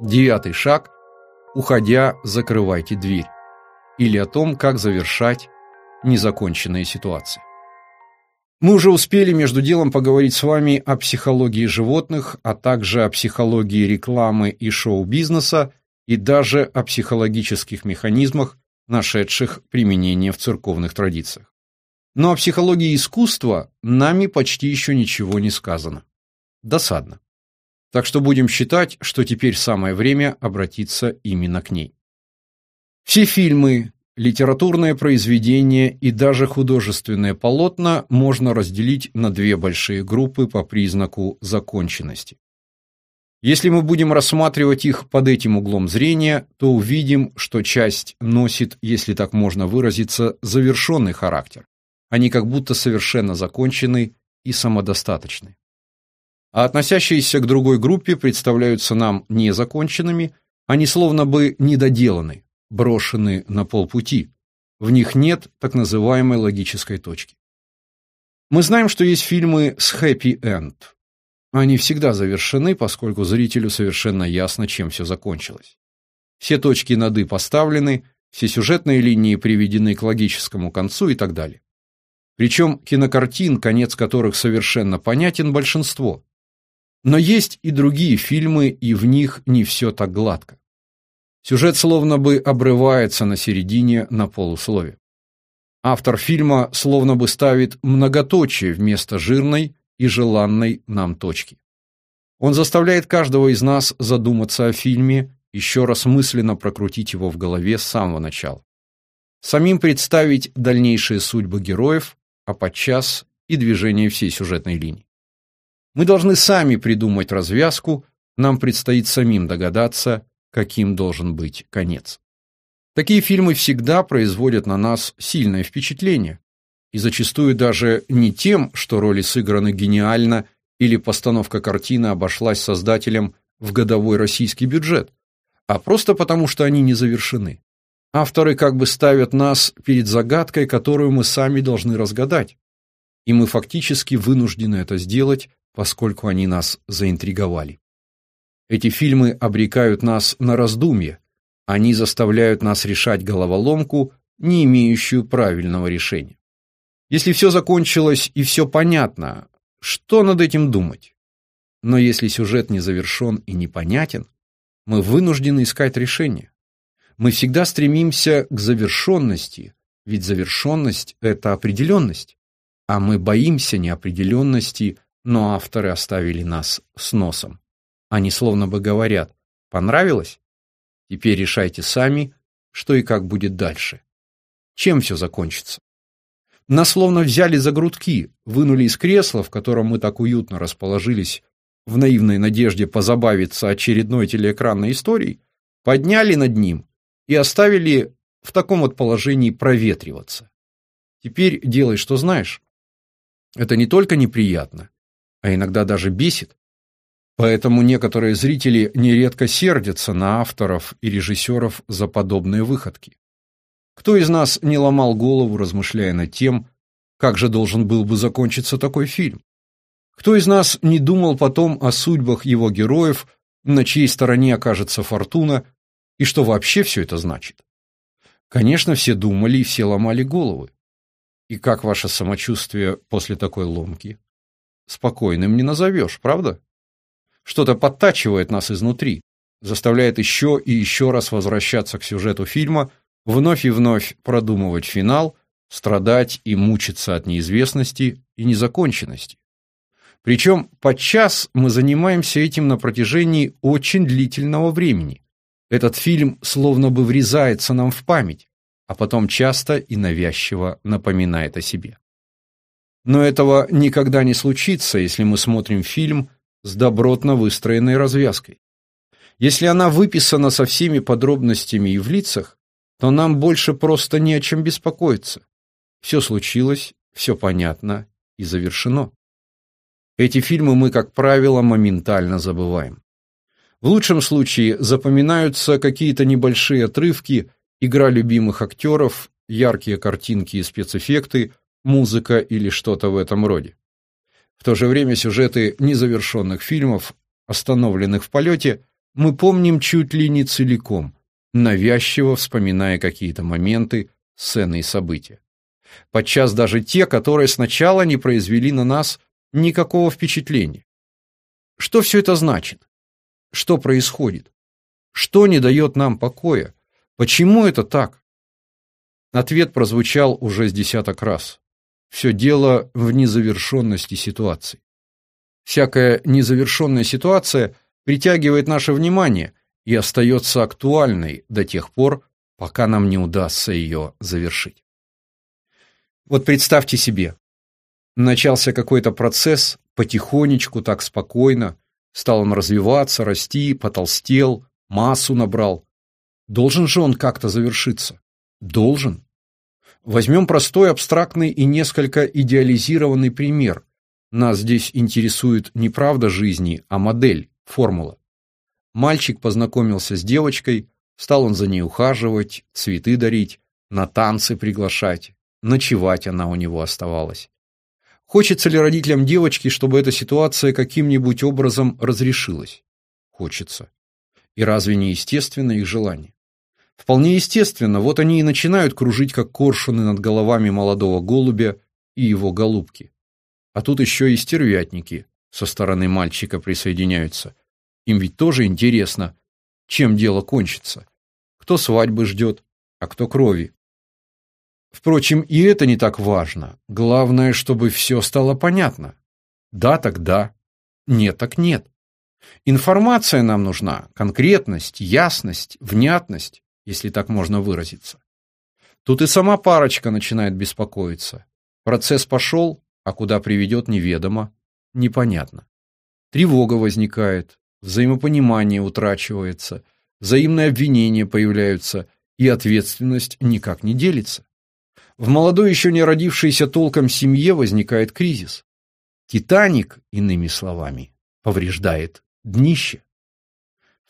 Девятый шаг – уходя, закрывайте дверь. Или о том, как завершать незаконченные ситуации. Мы уже успели между делом поговорить с вами о психологии животных, а также о психологии рекламы и шоу-бизнеса, и даже о психологических механизмах, нашедших применение в церковных традициях. Но о психологии искусства нами почти еще ничего не сказано. Досадно. Так что будем считать, что теперь самое время обратиться именно к ней. Все фильмы, литературные произведения и даже художественные полотна можно разделить на две большие группы по признаку законченности. Если мы будем рассматривать их под этим углом зрения, то увидим, что часть носит, если так можно выразиться, завершенный характер. Они как будто совершенно закончены и самодостаточны. А относящиеся к другой группе представляются нам незаконченными, они словно бы недоделаны, брошены на полпути. В них нет так называемой логической точки. Мы знаем, что есть фильмы с хэппи-энд. Они всегда завершены, поскольку зрителю совершенно ясно, чем все закончилось. Все точки над «и» поставлены, все сюжетные линии приведены к логическому концу и так далее. Причем кинокартин, конец которых совершенно понятен, большинство. Но есть и другие фильмы, и в них не все так гладко. Сюжет словно бы обрывается на середине на полуслове. Автор фильма словно бы ставит многоточие вместо жирной и желанной нам точки. Он заставляет каждого из нас задуматься о фильме, еще раз мысленно прокрутить его в голове с самого начала. Самим представить дальнейшие судьбы героев, а подчас и движение всей сюжетной линии. Мы должны сами придумать развязку, нам предстоит самим догадаться, каким должен быть конец. Такие фильмы всегда производят на нас сильное впечатление, и зачастую даже не тем, что роли сыграны гениально или постановка картины обошлась создателем в годовой российский бюджет, а просто потому, что они не завершены. Авторы как бы ставят нас перед загадкой, которую мы сами должны разгадать. И мы фактически вынуждены это сделать, поскольку они нас заинтриговали. Эти фильмы обрекают нас на раздумье. Они заставляют нас решать головоломку, не имеющую правильного решения. Если все закончилось и все понятно, что над этим думать? Но если сюжет не завершен и непонятен, мы вынуждены искать решение. Мы всегда стремимся к завершенности, ведь завершенность – это определенность. А мы боимся неопределенности, но авторы оставили нас с носом. Они словно бы говорят «понравилось? Теперь решайте сами, что и как будет дальше. Чем все закончится?» Нас словно взяли за грудки, вынули из кресла, в котором мы так уютно расположились, в наивной надежде позабавиться очередной телеэкранной историей, подняли над ним и оставили в таком вот положении проветриваться. Теперь делай, что знаешь. Это не только неприятно, а иногда даже бесит. Поэтому некоторые зрители нередко сердятся на авторов и режиссеров за подобные выходки. Кто из нас не ломал голову, размышляя над тем, как же должен был бы закончиться такой фильм? Кто из нас не думал потом о судьбах его героев, на чьей стороне окажется фортуна, и что вообще все это значит? Конечно, все думали и все ломали головы. И как ваше самочувствие после такой ломки? Спокойным не назовешь, правда? Что-то подтачивает нас изнутри, заставляет еще и еще раз возвращаться к сюжету фильма, вновь и вновь продумывать финал, страдать и мучиться от неизвестности и незаконченности. Причем подчас мы занимаемся этим на протяжении очень длительного времени. Этот фильм словно бы врезается нам в память, а потом часто и навязчиво напоминает о себе. Но этого никогда не случится, если мы смотрим фильм с добротно выстроенной развязкой. Если она выписана со всеми подробностями и в лицах, то нам больше просто не о чем беспокоиться. Все случилось, все понятно и завершено. Эти фильмы мы, как правило, моментально забываем. В лучшем случае запоминаются какие-то небольшие отрывки, игра любимых актеров, яркие картинки и спецэффекты, музыка или что-то в этом роде. В то же время сюжеты незавершенных фильмов, остановленных в полете, мы помним чуть ли не целиком, навязчиво вспоминая какие-то моменты, сцены и события. Подчас даже те, которые сначала не произвели на нас никакого впечатления. Что все это значит? Что происходит? Что не дает нам покоя? Почему это так? Ответ прозвучал уже с десяток раз. Все дело в незавершенности ситуации. Всякая незавершенная ситуация притягивает наше внимание и остается актуальной до тех пор, пока нам не удастся ее завершить. Вот представьте себе, начался какой-то процесс, потихонечку, так спокойно, стал он развиваться, расти, потолстел, массу набрал. Должен же он как-то завершиться? Должен. Возьмем простой, абстрактный и несколько идеализированный пример. Нас здесь интересует не правда жизни, а модель, формула. Мальчик познакомился с девочкой, стал он за ней ухаживать, цветы дарить, на танцы приглашать, ночевать она у него оставалась. Хочется ли родителям девочки, чтобы эта ситуация каким-нибудь образом разрешилась? Хочется. И разве не естественно их желание? Вполне естественно, вот они и начинают кружить, как коршуны над головами молодого голубя и его голубки. А тут еще и стервятники со стороны мальчика присоединяются. Им ведь тоже интересно, чем дело кончится. Кто свадьбы ждет, а кто крови. Впрочем, и это не так важно. Главное, чтобы все стало понятно. Да, так да. Нет, так нет. Информация нам нужна, конкретность, ясность, внятность если так можно выразиться. Тут и сама парочка начинает беспокоиться. Процесс пошел, а куда приведет неведомо, непонятно. Тревога возникает, взаимопонимание утрачивается, взаимные обвинения появляются, и ответственность никак не делится. В молодой еще не родившейся толком семье возникает кризис. Титаник, иными словами, повреждает днище.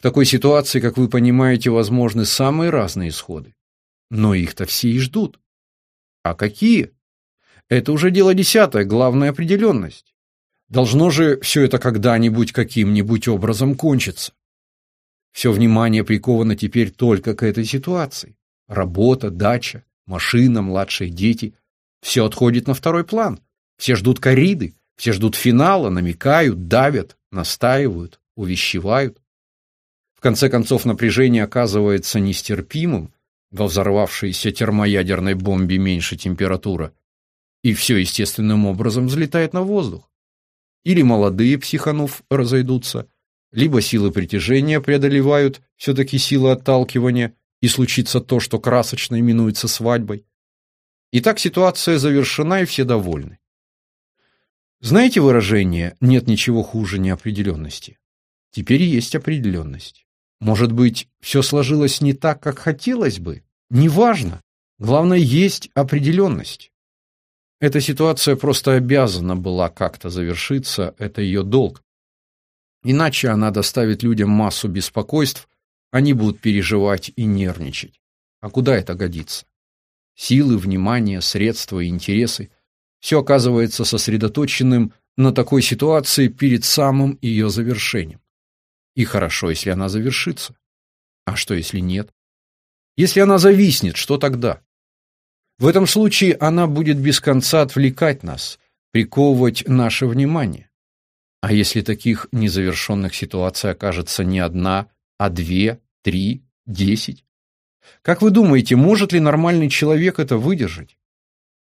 В такой ситуации, как вы понимаете, возможны самые разные исходы. Но их-то все и ждут. А какие? Это уже дело десятое, главная определенность. Должно же все это когда-нибудь каким-нибудь образом кончиться. Все внимание приковано теперь только к этой ситуации. Работа, дача, машина, младшие дети. Все отходит на второй план. Все ждут кориды, все ждут финала, намекают, давят, настаивают, увещевают. В конце концов, напряжение оказывается нестерпимым, во взорвавшейся термоядерной бомбе меньше температура, и все естественным образом взлетает на воздух. Или молодые, психанув, разойдутся, либо силы притяжения преодолевают все-таки силы отталкивания, и случится то, что красочно именуется свадьбой. Итак, ситуация завершена, и все довольны. Знаете выражение «нет ничего хуже неопределенности»? Теперь есть определенность. Может быть, все сложилось не так, как хотелось бы? Неважно. Главное, есть определенность. Эта ситуация просто обязана была как-то завершиться, это ее долг. Иначе она доставит людям массу беспокойств, они будут переживать и нервничать. А куда это годится? Силы, внимание, средства и интересы – все оказывается сосредоточенным на такой ситуации перед самым ее завершением. И хорошо, если она завершится. А что, если нет? Если она зависнет, что тогда? В этом случае она будет без конца отвлекать нас, приковывать наше внимание. А если таких незавершенных ситуаций окажется не одна, а две, три, десять? Как вы думаете, может ли нормальный человек это выдержать?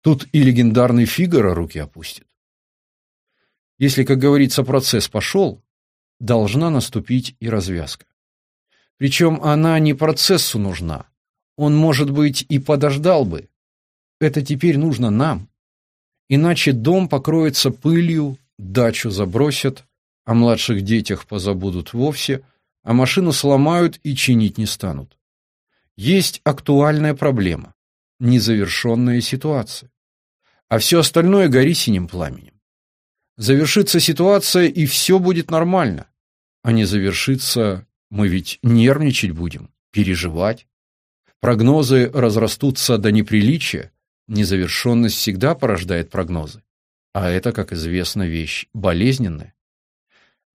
Тут и легендарный Фигаро руки опустит. Если, как говорится, процесс пошел, должна наступить и развязка. Причем она не процессу нужна. Он, может быть, и подождал бы. Это теперь нужно нам. Иначе дом покроется пылью, дачу забросят, о младших детях позабудут вовсе, а машину сломают и чинить не станут. Есть актуальная проблема, незавершенная ситуация. А все остальное гори синим пламенем. Завершится ситуация, и все будет нормально. А не завершится, мы ведь нервничать будем, переживать. Прогнозы разрастутся до неприличия, незавершенность всегда порождает прогнозы. А это, как известно, вещь болезненная.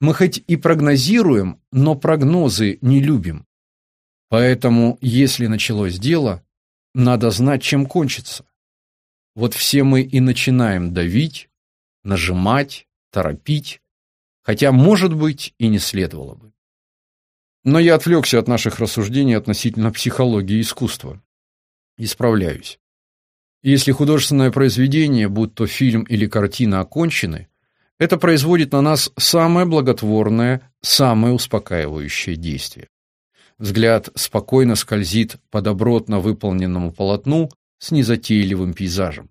Мы хоть и прогнозируем, но прогнозы не любим. Поэтому, если началось дело, надо знать, чем кончится. Вот все мы и начинаем давить, нажимать, торопить, хотя, может быть, и не следовало бы. Но я отвлекся от наших рассуждений относительно психологии искусства. Исправляюсь. Если художественное произведение, будь то фильм или картина, окончены, это производит на нас самое благотворное, самое успокаивающее действие. Взгляд спокойно скользит по добротно выполненному полотну с незатейливым пейзажем.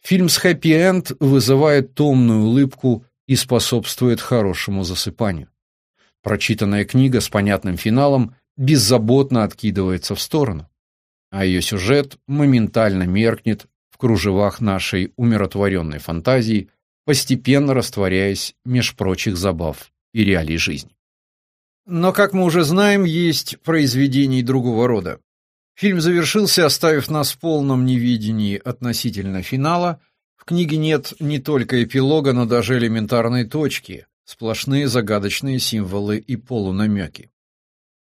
Фильм с хэппи-энд вызывает томную улыбку и способствует хорошему засыпанию. Прочитанная книга с понятным финалом беззаботно откидывается в сторону а ее сюжет моментально меркнет в кружевах нашей умиротворенной фантазии, постепенно растворяясь меж прочих забав и реалий жизни. Но, как мы уже знаем, есть произведения другого рода. Фильм завершился, оставив нас в полном невидении относительно финала. В книге нет не только эпилога, но даже элементарной точки, сплошные загадочные символы и полунамеки.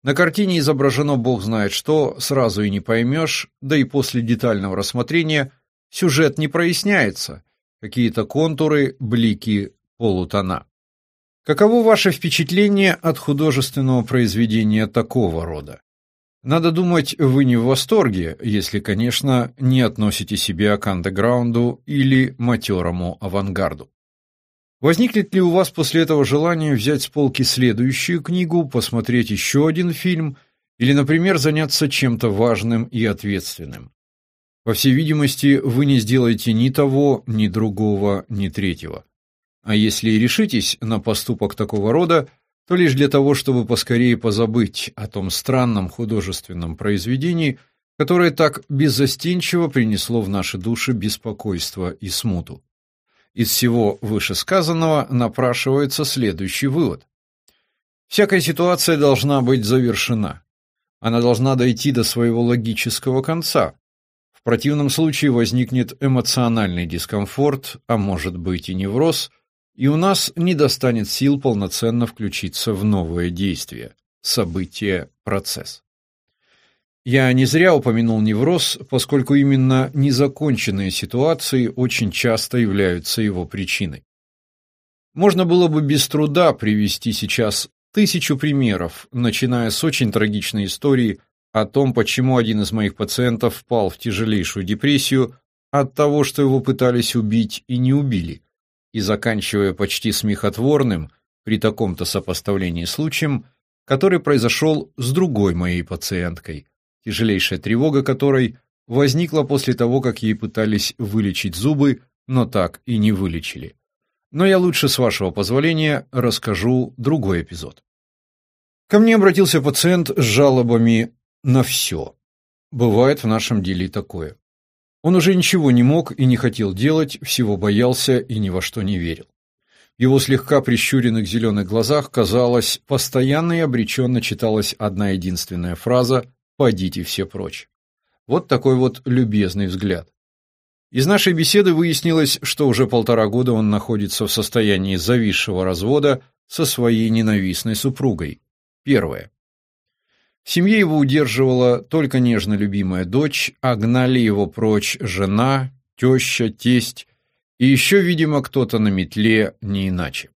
На картине изображено бог знает что, сразу и не поймешь, да и после детального рассмотрения сюжет не проясняется, какие-то контуры, блики, полутона. Каково ваше впечатление от художественного произведения такого рода? Надо думать, вы не в восторге, если, конечно, не относите себя к андеграунду или матерому авангарду. Возникнет ли у вас после этого желание взять с полки следующую книгу, посмотреть еще один фильм или, например, заняться чем-то важным и ответственным? По всей видимости, вы не сделаете ни того, ни другого, ни третьего. А если решитесь на поступок такого рода, то лишь для того, чтобы поскорее позабыть о том странном художественном произведении, которое так беззастенчиво принесло в наши души беспокойство и смуту. Из всего вышесказанного напрашивается следующий вывод. Всякая ситуация должна быть завершена. Она должна дойти до своего логического конца. В противном случае возникнет эмоциональный дискомфорт, а может быть и невроз, и у нас не достанет сил полноценно включиться в новое действие, событие, процесс. Я не зря упомянул невроз, поскольку именно незаконченные ситуации очень часто являются его причиной. Можно было бы без труда привести сейчас тысячу примеров, начиная с очень трагичной истории о том, почему один из моих пациентов впал в тяжелейшую депрессию от того, что его пытались убить и не убили, и заканчивая почти смехотворным при таком-то сопоставлении случаем, который произошел с другой моей пациенткой – тяжелейшая тревога которой возникла после того, как ей пытались вылечить зубы, но так и не вылечили. Но я лучше, с вашего позволения, расскажу другой эпизод. Ко мне обратился пациент с жалобами на все. Бывает в нашем деле такое. Он уже ничего не мог и не хотел делать, всего боялся и ни во что не верил. В его слегка прищуренных зеленых глазах, казалось, постоянно и обреченно читалась одна единственная фраза Пойдите все прочь. Вот такой вот любезный взгляд. Из нашей беседы выяснилось, что уже полтора года он находится в состоянии зависшего развода со своей ненавистной супругой. Первое. В семье его удерживала только нежно любимая дочь, а гнали его прочь жена, теща, тесть и еще, видимо, кто-то на метле, не иначе.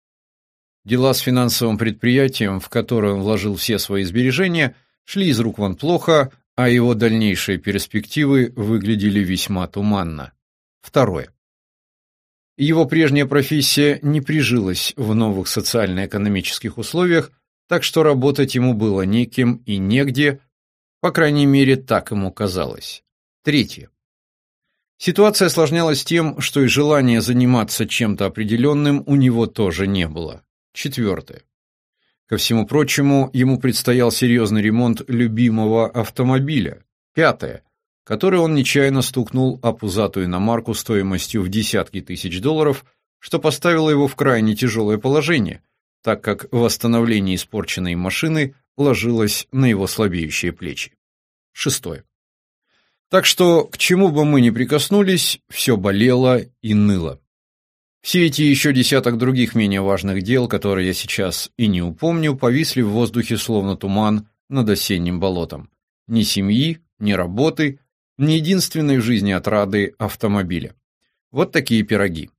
Дела с финансовым предприятием, в которое он вложил все свои сбережения – шли из рук вон плохо, а его дальнейшие перспективы выглядели весьма туманно. Второе. Его прежняя профессия не прижилась в новых социально-экономических условиях, так что работать ему было неким и негде, по крайней мере, так ему казалось. Третье. Ситуация осложнялась тем, что и желания заниматься чем-то определенным у него тоже не было. Четвертое. Ко всему прочему, ему предстоял серьезный ремонт любимого автомобиля. Пятое. Который он нечаянно стукнул о пузатую иномарку стоимостью в десятки тысяч долларов, что поставило его в крайне тяжелое положение, так как восстановление испорченной машины ложилось на его слабеющие плечи. Шестое. Так что, к чему бы мы ни прикоснулись, все болело и ныло. Все эти еще десяток других менее важных дел, которые я сейчас и не упомню, повисли в воздухе словно туман над осенним болотом. Ни семьи, ни работы, ни единственной в жизни отрады автомобиля. Вот такие пироги.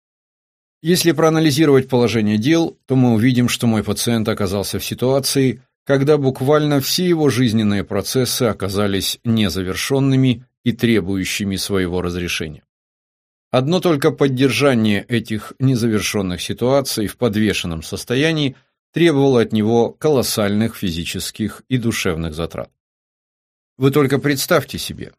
Если проанализировать положение дел, то мы увидим, что мой пациент оказался в ситуации, когда буквально все его жизненные процессы оказались незавершенными и требующими своего разрешения. Одно только поддержание этих незавершенных ситуаций в подвешенном состоянии требовало от него колоссальных физических и душевных затрат. Вы только представьте себе.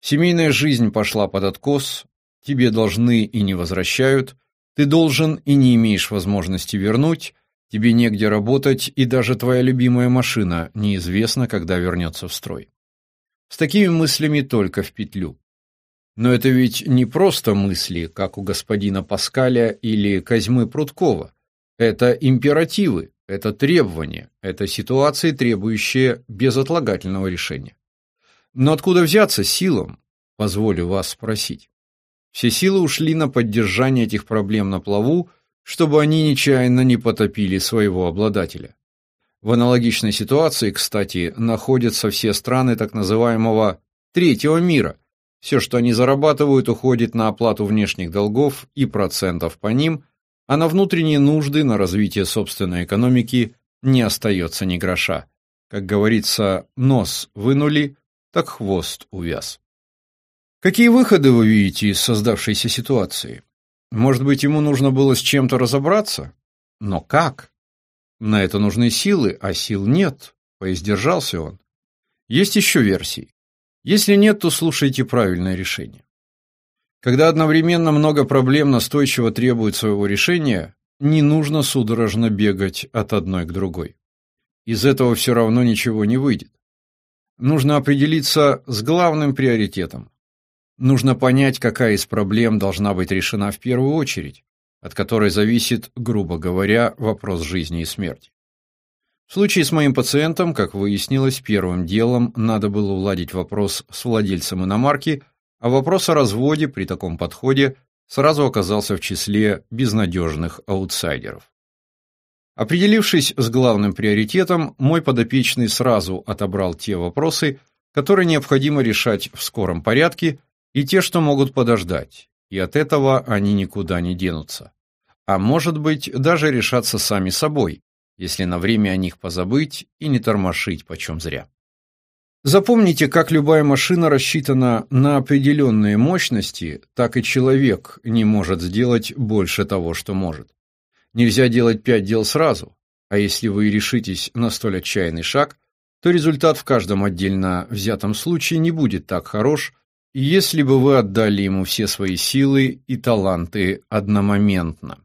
Семейная жизнь пошла под откос, тебе должны и не возвращают, ты должен и не имеешь возможности вернуть, тебе негде работать, и даже твоя любимая машина неизвестно, когда вернется в строй. С такими мыслями только в петлю. Но это ведь не просто мысли, как у господина Паскаля или Козьмы Прудкова. Это императивы, это требования, это ситуации, требующие безотлагательного решения. Но откуда взяться силам, позволю вас спросить? Все силы ушли на поддержание этих проблем на плаву, чтобы они нечаянно не потопили своего обладателя. В аналогичной ситуации, кстати, находятся все страны так называемого «третьего мира», все, что они зарабатывают, уходит на оплату внешних долгов и процентов по ним, а на внутренние нужды, на развитие собственной экономики не остается ни гроша. Как говорится, нос вынули, так хвост увяз. Какие выходы вы видите из создавшейся ситуации? Может быть, ему нужно было с чем-то разобраться? Но как? На это нужны силы, а сил нет, поиздержался он. Есть еще версии. Если нет, то слушайте правильное решение. Когда одновременно много проблем настойчиво требуют своего решения, не нужно судорожно бегать от одной к другой. Из этого все равно ничего не выйдет. Нужно определиться с главным приоритетом. Нужно понять, какая из проблем должна быть решена в первую очередь, от которой зависит, грубо говоря, вопрос жизни и смерти. В случае с моим пациентом, как выяснилось, первым делом надо было уладить вопрос с владельцем иномарки, а вопрос о разводе при таком подходе сразу оказался в числе безнадежных аутсайдеров. Определившись с главным приоритетом, мой подопечный сразу отобрал те вопросы, которые необходимо решать в скором порядке, и те, что могут подождать, и от этого они никуда не денутся. А может быть, даже решаться сами собой, если на время о них позабыть и не тормошить почем зря. Запомните, как любая машина рассчитана на определенные мощности, так и человек не может сделать больше того, что может. Нельзя делать пять дел сразу, а если вы решитесь на столь отчаянный шаг, то результат в каждом отдельно взятом случае не будет так хорош, если бы вы отдали ему все свои силы и таланты одномоментно.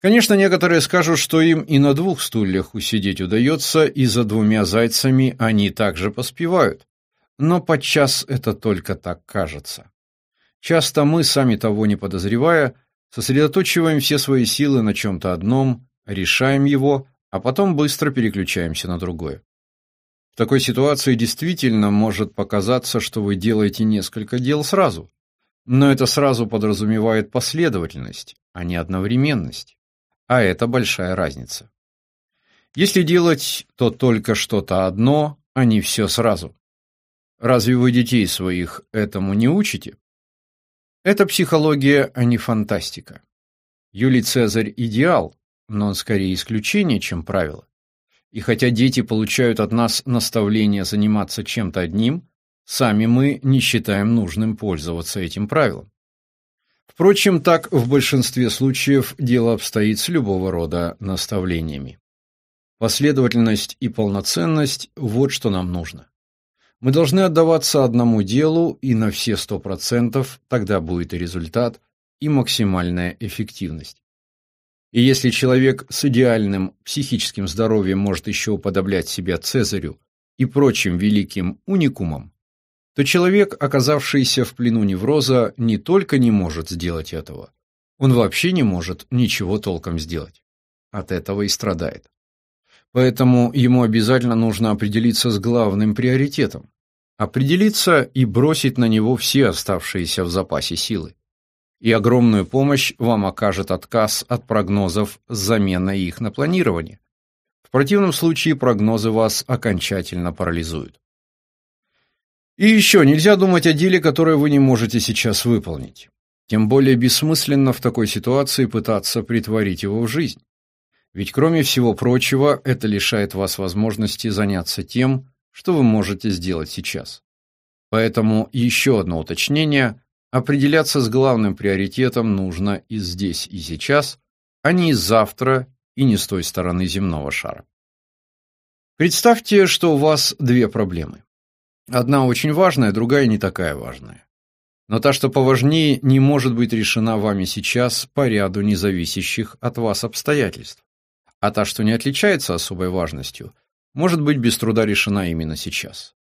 Конечно, некоторые скажут, что им и на двух стульях усидеть удается, и за двумя зайцами они также поспевают. Но подчас это только так кажется. Часто мы, сами того не подозревая, сосредоточиваем все свои силы на чем-то одном, решаем его, а потом быстро переключаемся на другое. В такой ситуации действительно может показаться, что вы делаете несколько дел сразу, но это сразу подразумевает последовательность, а не одновременность а это большая разница. Если делать, то только что-то одно, а не все сразу. Разве вы детей своих этому не учите? Это психология, а не фантастика. Юлий Цезарь – идеал, но он скорее исключение, чем правило. И хотя дети получают от нас наставление заниматься чем-то одним, сами мы не считаем нужным пользоваться этим правилом. Впрочем, так в большинстве случаев дело обстоит с любого рода наставлениями. Последовательность и полноценность – вот что нам нужно. Мы должны отдаваться одному делу и на все сто процентов, тогда будет и результат, и максимальная эффективность. И если человек с идеальным психическим здоровьем может еще уподоблять себя Цезарю и прочим великим уникумам, то человек, оказавшийся в плену невроза, не только не может сделать этого, он вообще не может ничего толком сделать. От этого и страдает. Поэтому ему обязательно нужно определиться с главным приоритетом. Определиться и бросить на него все оставшиеся в запасе силы. И огромную помощь вам окажет отказ от прогнозов с заменой их на планирование. В противном случае прогнозы вас окончательно парализуют. И еще нельзя думать о деле, которое вы не можете сейчас выполнить. Тем более бессмысленно в такой ситуации пытаться притворить его в жизнь. Ведь кроме всего прочего, это лишает вас возможности заняться тем, что вы можете сделать сейчас. Поэтому еще одно уточнение. Определяться с главным приоритетом нужно и здесь, и сейчас, а не завтра и не с той стороны земного шара. Представьте, что у вас две проблемы. Одна очень важная, другая не такая важная. Но та, что поважнее, не может быть решена вами сейчас по ряду независящих от вас обстоятельств а та, что не отличается особой важностью, может быть без труда решена именно сейчас.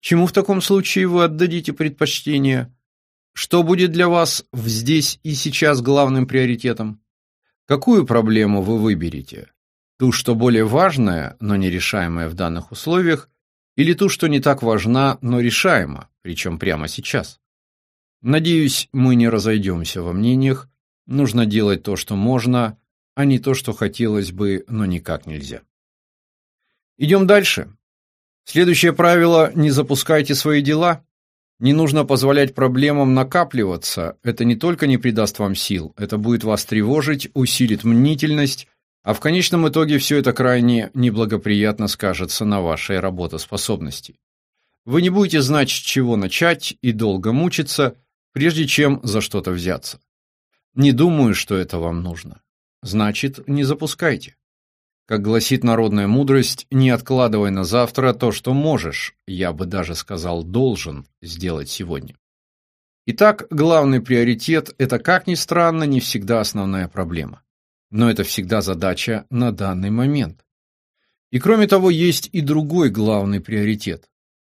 Чему в таком случае вы отдадите предпочтение? Что будет для вас здесь и сейчас главным приоритетом? Какую проблему вы выберете? Ту, что более важная, но нерешаемая в данных условиях, или ту, что не так важна, но решаема, причем прямо сейчас? Надеюсь, мы не разойдемся во мнениях. Нужно делать то, что можно, а не то, что хотелось бы, но никак нельзя. Идем дальше. Следующее правило – не запускайте свои дела. Не нужно позволять проблемам накапливаться. Это не только не придаст вам сил, это будет вас тревожить, усилит мнительность, а в конечном итоге все это крайне неблагоприятно скажется на вашей работоспособности. Вы не будете знать, с чего начать и долго мучиться, прежде чем за что-то взяться. Не думаю, что это вам нужно. Значит, не запускайте. Как гласит народная мудрость, не откладывай на завтра то, что можешь, я бы даже сказал, должен сделать сегодня. Итак, главный приоритет – это, как ни странно, не всегда основная проблема. Но это всегда задача на данный момент. И кроме того, есть и другой главный приоритет.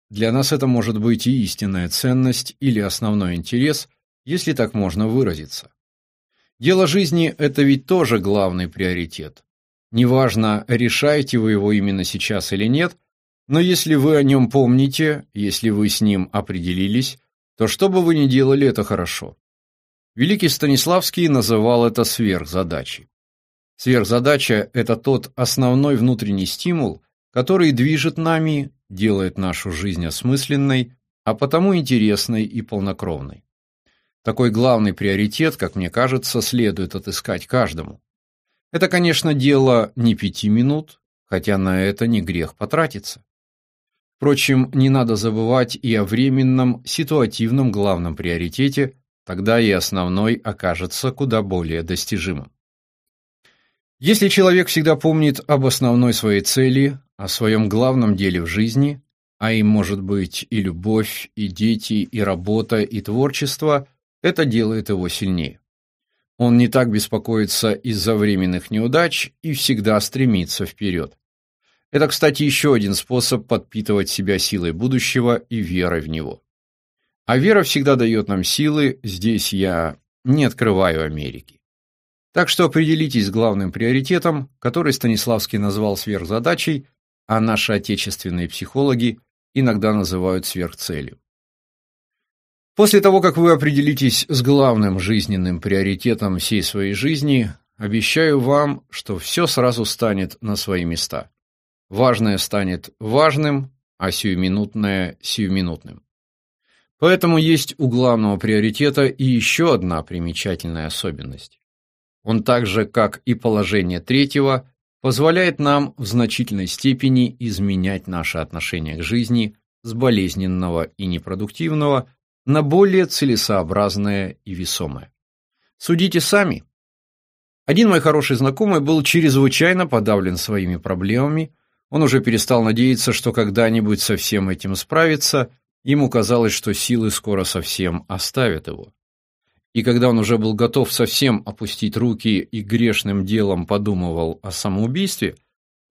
Для нас это может быть и истинная ценность или основной интерес, если так можно выразиться. Дело жизни – это ведь тоже главный приоритет. Неважно, решаете вы его именно сейчас или нет, но если вы о нем помните, если вы с ним определились, то что бы вы ни делали, это хорошо. Великий Станиславский называл это сверхзадачей. Сверхзадача – это тот основной внутренний стимул, который движет нами, делает нашу жизнь осмысленной, а потому интересной и полнокровной. Такой главный приоритет, как мне кажется, следует отыскать каждому. Это, конечно, дело не пяти минут, хотя на это не грех потратиться. Впрочем, не надо забывать и о временном, ситуативном главном приоритете, тогда и основной окажется куда более достижимым. Если человек всегда помнит об основной своей цели, о своем главном деле в жизни, а им может быть и любовь, и дети, и работа, и творчество, это делает его сильнее. Он не так беспокоится из-за временных неудач и всегда стремится вперед. Это, кстати, еще один способ подпитывать себя силой будущего и верой в него. А вера всегда дает нам силы, здесь я не открываю Америки. Так что определитесь с главным приоритетом, который Станиславский назвал сверхзадачей, а наши отечественные психологи иногда называют сверхцелью. После того, как вы определитесь с главным жизненным приоритетом всей своей жизни, обещаю вам, что все сразу станет на свои места. Важное станет важным, а сиюминутное – сиюминутным. Поэтому есть у главного приоритета и еще одна примечательная особенность. Он так же, как и положение третьего, позволяет нам в значительной степени изменять наше отношение к жизни с болезненного и непродуктивного на более целесообразное и весомое. Судите сами. Один мой хороший знакомый был чрезвычайно подавлен своими проблемами, он уже перестал надеяться, что когда-нибудь со всем этим справится, ему казалось, что силы скоро совсем оставят его. И когда он уже был готов совсем опустить руки и грешным делом подумывал о самоубийстве,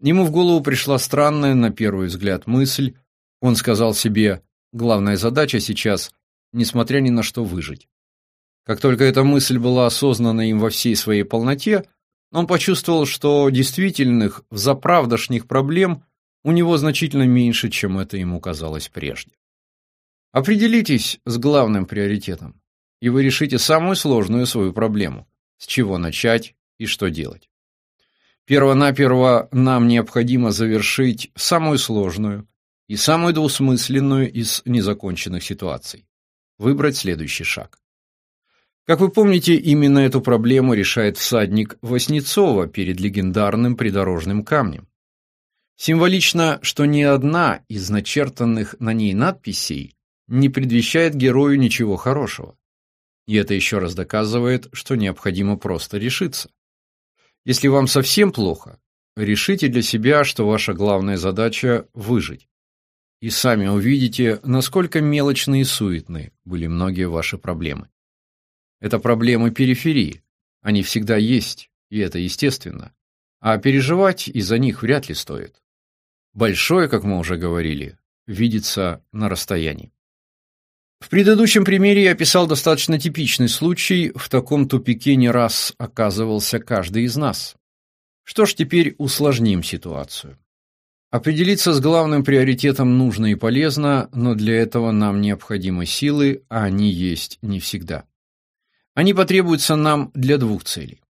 ему в голову пришла странная на первый взгляд мысль. Он сказал себе, главная задача сейчас несмотря ни на что выжить. Как только эта мысль была осознана им во всей своей полноте, он почувствовал, что действительных, взаправдошних проблем у него значительно меньше, чем это ему казалось прежде. Определитесь с главным приоритетом. и вы решите самую сложную свою проблему – с чего начать и что делать. Первонаперво нам необходимо завершить самую сложную и самую двусмысленную из незаконченных ситуаций – выбрать следующий шаг. Как вы помните, именно эту проблему решает всадник Васнецова перед легендарным придорожным камнем. Символично, что ни одна из начертанных на ней надписей не предвещает герою ничего хорошего. И это еще раз доказывает, что необходимо просто решиться. Если вам совсем плохо, решите для себя, что ваша главная задача – выжить. И сами увидите, насколько мелочные и суетные были многие ваши проблемы. Это проблемы периферии. Они всегда есть, и это естественно. А переживать из-за них вряд ли стоит. Большое, как мы уже говорили, видится на расстоянии. В предыдущем примере я описал достаточно типичный случай, в таком тупике не раз оказывался каждый из нас. Что ж, теперь усложним ситуацию. Определиться с главным приоритетом нужно и полезно, но для этого нам необходимы силы, а они есть не всегда. Они потребуются нам для двух целей.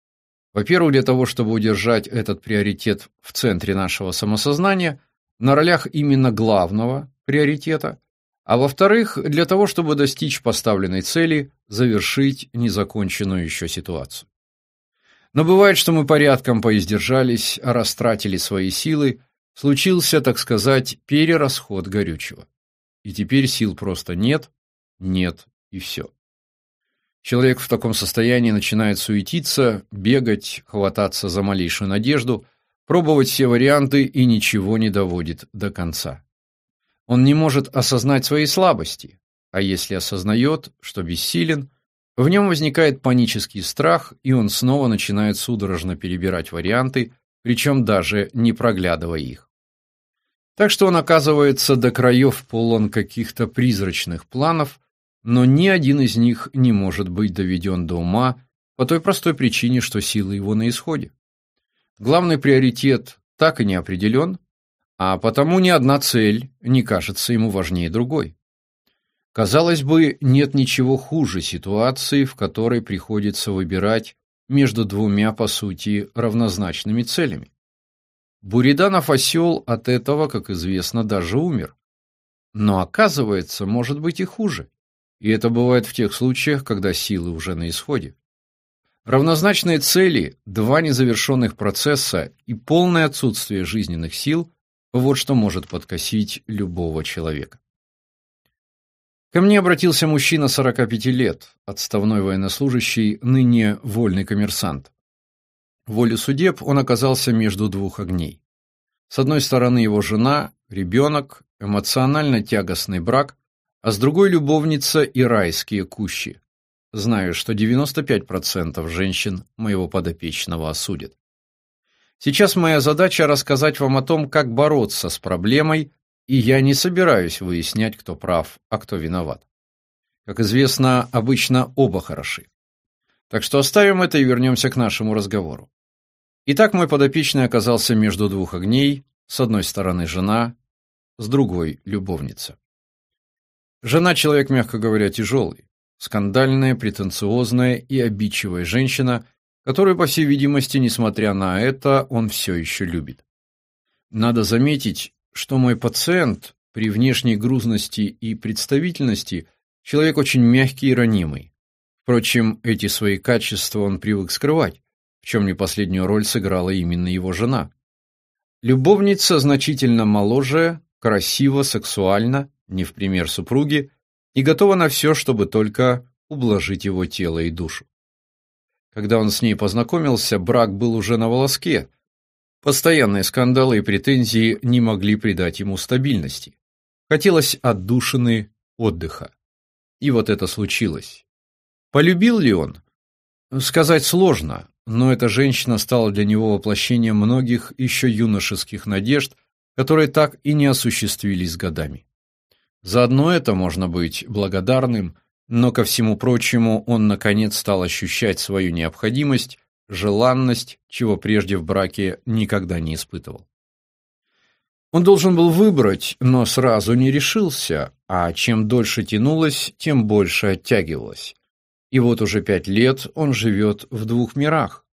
Во-первых, для того, чтобы удержать этот приоритет в центре нашего самосознания, на ролях именно главного приоритета, а во-вторых, для того, чтобы достичь поставленной цели, завершить незаконченную еще ситуацию. Но бывает, что мы порядком поиздержались, растратили свои силы, случился, так сказать, перерасход горючего. И теперь сил просто нет, нет и все. Человек в таком состоянии начинает суетиться, бегать, хвататься за малейшую надежду, пробовать все варианты и ничего не доводит до конца. Он не может осознать свои слабости, а если осознает, что бессилен, в нем возникает панический страх, и он снова начинает судорожно перебирать варианты, причем даже не проглядывая их. Так что он оказывается до краев полон каких-то призрачных планов, но ни один из них не может быть доведен до ума по той простой причине, что силы его на исходе. Главный приоритет так и не определен, а потому ни одна цель не кажется ему важнее другой. Казалось бы, нет ничего хуже ситуации, в которой приходится выбирать между двумя, по сути, равнозначными целями. Буриданов осел от этого, как известно, даже умер. Но оказывается, может быть и хуже. И это бывает в тех случаях, когда силы уже на исходе. Равнозначные цели, два незавершенных процесса и полное отсутствие жизненных сил – вот что может подкосить любого человека. Ко мне обратился мужчина 45 лет, отставной военнослужащий, ныне вольный коммерсант. Волю судеб он оказался между двух огней. С одной стороны его жена, ребенок, эмоционально тягостный брак, а с другой любовница и райские кущи. Знаю, что 95% женщин моего подопечного осудят. Сейчас моя задача рассказать вам о том, как бороться с проблемой, и я не собираюсь выяснять, кто прав, а кто виноват. Как известно, обычно оба хороши. Так что оставим это и вернемся к нашему разговору. Итак, мой подопечный оказался между двух огней, с одной стороны жена, с другой – любовница. Жена человек, мягко говоря, тяжелый, скандальная, претенциозная и обидчивая женщина, которую, по всей видимости, несмотря на это, он все еще любит. Надо заметить, что мой пациент при внешней грузности и представительности человек очень мягкий и ранимый. Впрочем, эти свои качества он привык скрывать, в чем не последнюю роль сыграла именно его жена. Любовница значительно моложе, красиво, сексуально, не в пример супруги, и готова на все, чтобы только ублажить его тело и душу. Когда он с ней познакомился, брак был уже на волоске. Постоянные скандалы и претензии не могли придать ему стабильности. Хотелось отдушины, отдыха. И вот это случилось. Полюбил ли он? Сказать сложно, но эта женщина стала для него воплощением многих еще юношеских надежд, которые так и не осуществились годами. За одно это можно быть благодарным, но ко всему прочему он наконец стал ощущать свою необходимость, желанность, чего прежде в браке никогда не испытывал. Он должен был выбрать, но сразу не решился, а чем дольше тянулось, тем больше оттягивалось. И вот уже пять лет он живет в двух мирах.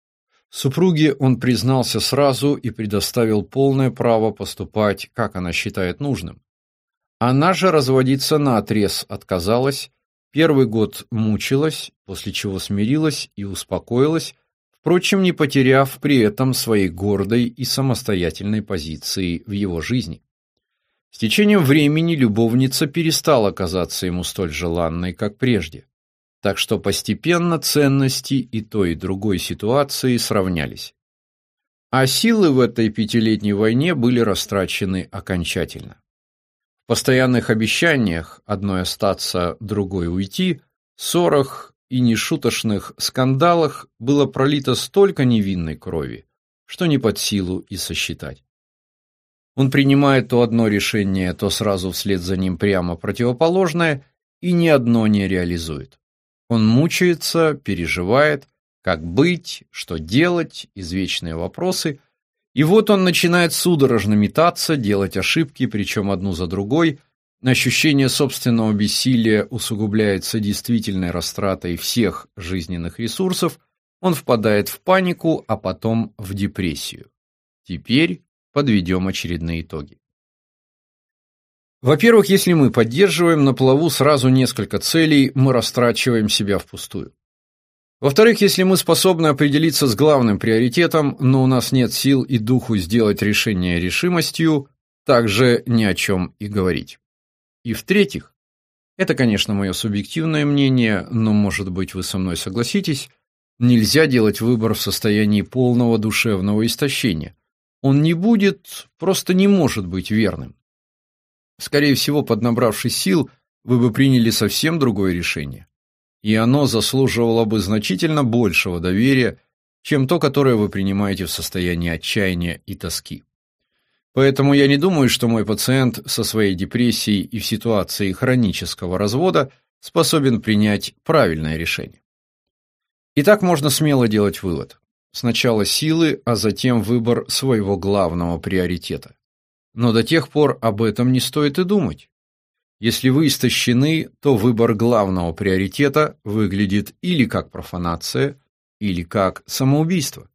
Супруге он признался сразу и предоставил полное право поступать, как она считает нужным. Она же разводиться наотрез отказалась, первый год мучилась, после чего смирилась и успокоилась, впрочем, не потеряв при этом своей гордой и самостоятельной позиции в его жизни. С течением времени любовница перестала казаться ему столь желанной, как прежде. Так что постепенно ценности и той, и другой ситуации сравнялись. А силы в этой пятилетней войне были растрачены окончательно. В постоянных обещаниях одной остаться, другой уйти, ссорах и нешуточных скандалах было пролито столько невинной крови, что не под силу и сосчитать. Он принимает то одно решение, то сразу вслед за ним прямо противоположное, и ни одно не реализует. Он мучается, переживает, как быть, что делать, извечные вопросы. И вот он начинает судорожно метаться, делать ошибки, причем одну за другой. Ощущение собственного бессилия усугубляется действительной растратой всех жизненных ресурсов. Он впадает в панику, а потом в депрессию. Теперь подведем очередные итоги. Во-первых, если мы поддерживаем на плаву сразу несколько целей, мы растрачиваем себя впустую. Во-вторых, если мы способны определиться с главным приоритетом, но у нас нет сил и духу сделать решение решимостью, также ни о чем и говорить. И в-третьих, это, конечно, мое субъективное мнение, но, может быть, вы со мной согласитесь, нельзя делать выбор в состоянии полного душевного истощения. Он не будет, просто не может быть верным. Скорее всего, поднабравшись сил, вы бы приняли совсем другое решение. И оно заслуживало бы значительно большего доверия, чем то, которое вы принимаете в состоянии отчаяния и тоски. Поэтому я не думаю, что мой пациент со своей депрессией и в ситуации хронического развода способен принять правильное решение. Итак, можно смело делать вывод. Сначала силы, а затем выбор своего главного приоритета. Но до тех пор об этом не стоит и думать. Если вы истощены, то выбор главного приоритета выглядит или как профанация, или как самоубийство.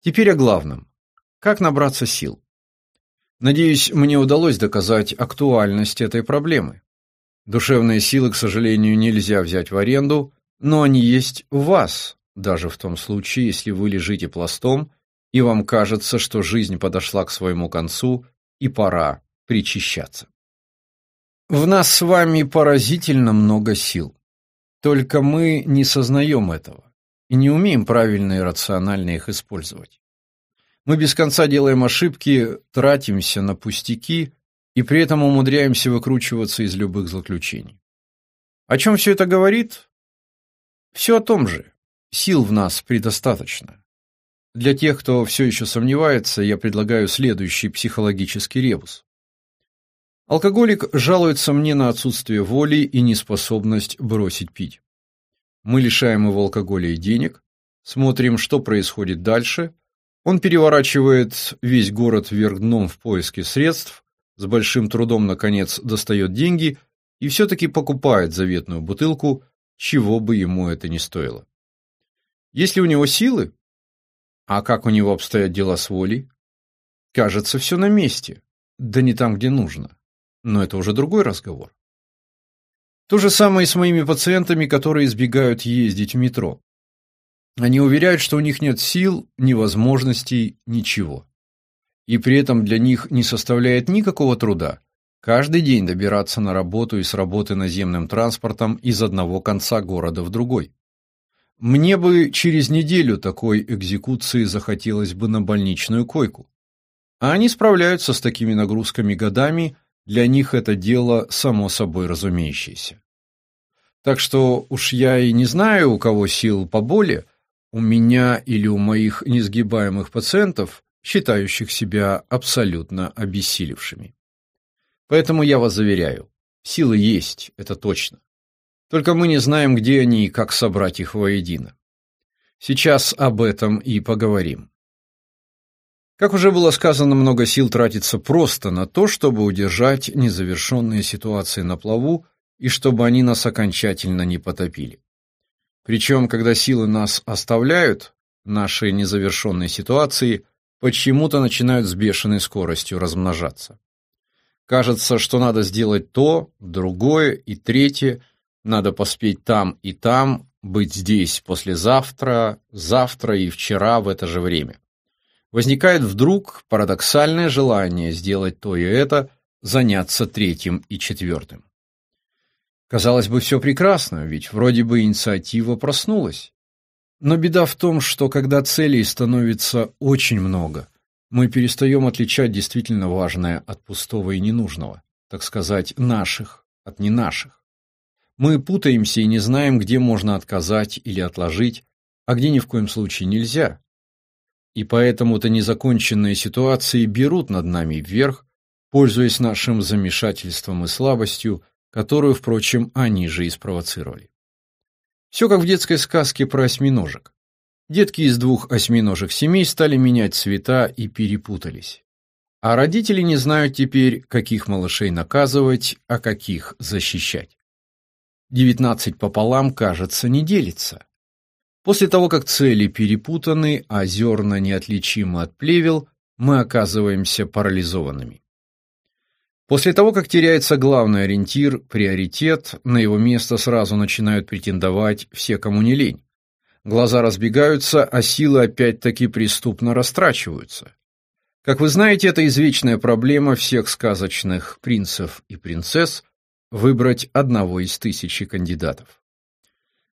Теперь о главном. Как набраться сил? Надеюсь, мне удалось доказать актуальность этой проблемы. Душевные силы, к сожалению, нельзя взять в аренду, но они есть у вас, даже в том случае, если вы лежите пластом, и вам кажется, что жизнь подошла к своему концу, и пора причащаться. В нас с вами поразительно много сил. Только мы не сознаем этого и не умеем правильно и рационально их использовать. Мы без конца делаем ошибки, тратимся на пустяки и при этом умудряемся выкручиваться из любых заключений. О чем все это говорит? Все о том же. Сил в нас предостаточно. Для тех, кто все еще сомневается, я предлагаю следующий психологический ребус. Алкоголик жалуется мне на отсутствие воли и неспособность бросить пить. Мы лишаем его алкоголя и денег, смотрим, что происходит дальше. Он переворачивает весь город вверх дном в поиске средств, с большим трудом, наконец, достает деньги и все-таки покупает заветную бутылку, чего бы ему это ни стоило. Есть ли у него силы? А как у него обстоят дела с волей? Кажется, все на месте, да не там, где нужно. Но это уже другой разговор. То же самое и с моими пациентами, которые избегают ездить в метро. Они уверяют, что у них нет сил, ни возможностей, ничего. И при этом для них не составляет никакого труда каждый день добираться на работу и с работы наземным транспортом из одного конца города в другой. Мне бы через неделю такой экзекуции захотелось бы на больничную койку. А они справляются с такими нагрузками годами, для них это дело само собой разумеющееся. Так что уж я и не знаю, у кого сил поболее, у меня или у моих несгибаемых пациентов, считающих себя абсолютно обессилевшими. Поэтому я вас заверяю, силы есть, это точно. Только мы не знаем, где они и как собрать их воедино. Сейчас об этом и поговорим. Как уже было сказано, много сил тратится просто на то, чтобы удержать незавершенные ситуации на плаву и чтобы они нас окончательно не потопили. Причем, когда силы нас оставляют, наши незавершенные ситуации почему-то начинают с бешеной скоростью размножаться. Кажется, что надо сделать то, другое и третье, надо поспеть там и там, быть здесь послезавтра, завтра и вчера в это же время. Возникает вдруг парадоксальное желание сделать то и это, заняться третьим и четвертым. Казалось бы, все прекрасно, ведь вроде бы инициатива проснулась. Но беда в том, что когда целей становится очень много, мы перестаем отличать действительно важное от пустого и ненужного, так сказать, наших от не наших. Мы путаемся и не знаем, где можно отказать или отложить, а где ни в коем случае нельзя. И поэтому-то незаконченные ситуации берут над нами вверх, пользуясь нашим замешательством и слабостью, которую, впрочем, они же и спровоцировали. Все как в детской сказке про осьминожек. Детки из двух осьминожек семей стали менять цвета и перепутались. А родители не знают теперь, каких малышей наказывать, а каких защищать. Девятнадцать пополам, кажется, не делится. После того, как цели перепутаны, а зерна неотличимы от плевел, мы оказываемся парализованными. После того, как теряется главный ориентир, приоритет, на его место сразу начинают претендовать все, кому не лень. Глаза разбегаются, а силы опять-таки преступно растрачиваются. Как вы знаете, это извечная проблема всех сказочных принцев и принцесс, выбрать одного из тысячи кандидатов.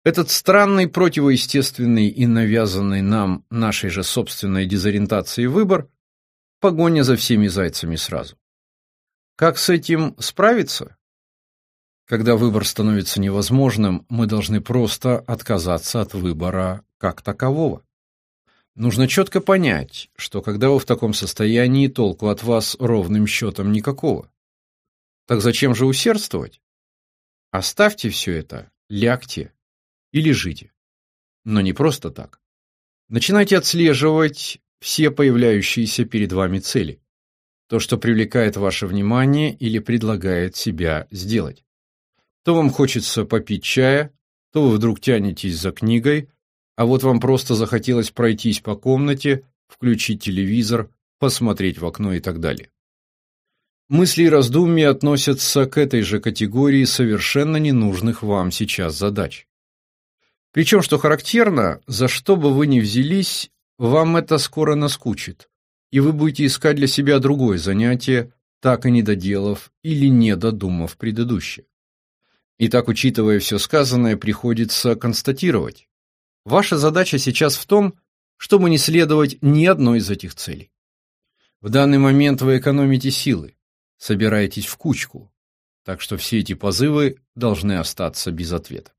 Этот странный, противоестественный и навязанный нам нашей же собственной дезориентацией выбор – погоня за всеми зайцами сразу. Как с этим справиться? Когда выбор становится невозможным, мы должны просто отказаться от выбора как такового. Нужно четко понять, что когда вы в таком состоянии, толку от вас ровным счетом никакого. Так зачем же усердствовать? Оставьте все это, лягте и лежите. Но не просто так. Начинайте отслеживать все появляющиеся перед вами цели. То, что привлекает ваше внимание или предлагает себя сделать. То вам хочется попить чая, то вы вдруг тянетесь за книгой, а вот вам просто захотелось пройтись по комнате, включить телевизор, посмотреть в окно и так далее. Мысли и раздумья относятся к этой же категории совершенно ненужных вам сейчас задач. Причем, что характерно, за что бы вы ни взялись, вам это скоро наскучит, и вы будете искать для себя другое занятие, так и не доделав или не додумав предыдущее. Итак, учитывая все сказанное, приходится констатировать. Ваша задача сейчас в том, чтобы не следовать ни одной из этих целей. В данный момент вы экономите силы, собираетесь в кучку, так что все эти позывы должны остаться без ответа.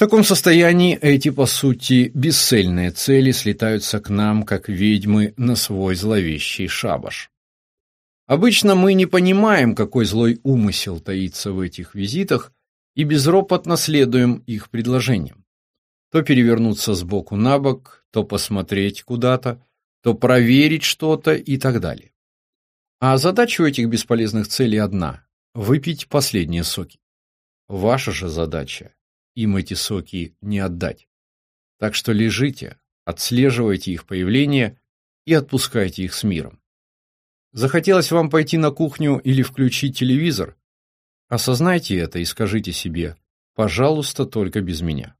В таком состоянии эти, по сути, бесцельные цели слетаются к нам, как ведьмы, на свой зловещий шабаш. Обычно мы не понимаем, какой злой умысел таится в этих визитах, и безропотно следуем их предложениям. То перевернуться с боку на бок, то посмотреть куда-то, то проверить что-то и так далее. А задача у этих бесполезных целей одна – выпить последние соки. Ваша же задача – им эти соки не отдать. Так что лежите, отслеживайте их появление и отпускайте их с миром. Захотелось вам пойти на кухню или включить телевизор? Осознайте это и скажите себе «пожалуйста, только без меня».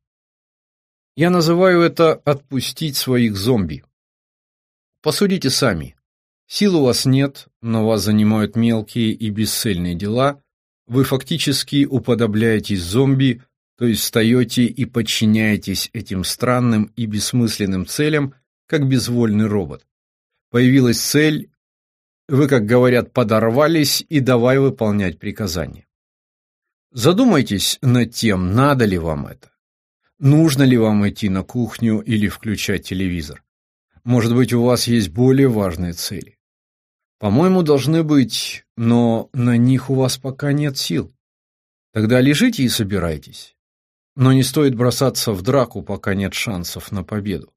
Я называю это «отпустить своих зомби». Посудите сами – Сил у вас нет, но вас занимают мелкие и бесцельные дела, вы фактически уподобляетесь зомби, то есть встаете и подчиняетесь этим странным и бессмысленным целям, как безвольный робот. Появилась цель, вы, как говорят, подорвались и давай выполнять приказания. Задумайтесь над тем, надо ли вам это. Нужно ли вам идти на кухню или включать телевизор? Может быть, у вас есть более важные цели. По-моему, должны быть, но на них у вас пока нет сил. Тогда лежите и собирайтесь. Но не стоит бросаться в драку, пока нет шансов на победу.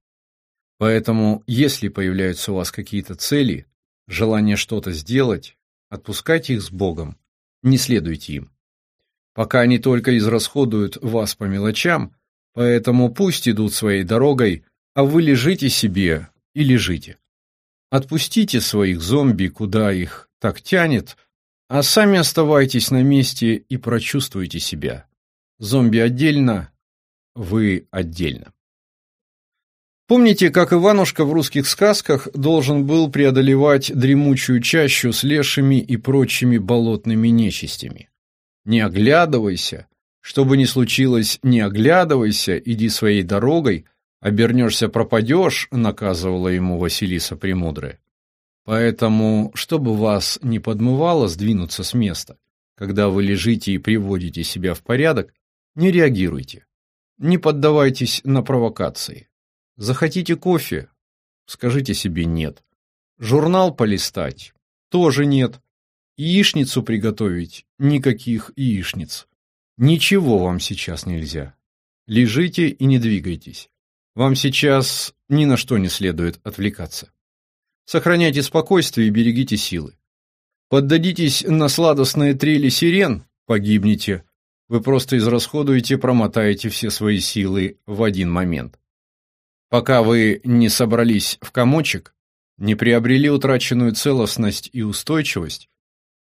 Поэтому, если появляются у вас какие-то цели, желание что-то сделать, отпускайте их с Богом, не следуйте им. Пока они только израсходуют вас по мелочам, Поэтому пусть идут своей дорогой, а вы лежите себе и лежите. Отпустите своих зомби, куда их так тянет, а сами оставайтесь на месте и прочувствуйте себя. Зомби отдельно, вы отдельно. Помните, как Иванушка в русских сказках должен был преодолевать дремучую чащу с лешими и прочими болотными нечистями? Не оглядывайся, что бы ни случилось, не оглядывайся, иди своей дорогой, обернешься пропадешь, наказывала ему Василиса Премудрая. Поэтому, чтобы вас не подмывало сдвинуться с места, когда вы лежите и приводите себя в порядок, не реагируйте. Не поддавайтесь на провокации. Захотите кофе? Скажите себе «нет». Журнал полистать? Тоже нет. Яичницу приготовить? Никаких яичниц. Ничего вам сейчас нельзя. Лежите и не двигайтесь. Вам сейчас ни на что не следует отвлекаться. Сохраняйте спокойствие и берегите силы. Поддадитесь на сладостные трели сирен – погибнете. Вы просто израсходуете, промотаете все свои силы в один момент. Пока вы не собрались в комочек, не приобрели утраченную целостность и устойчивость,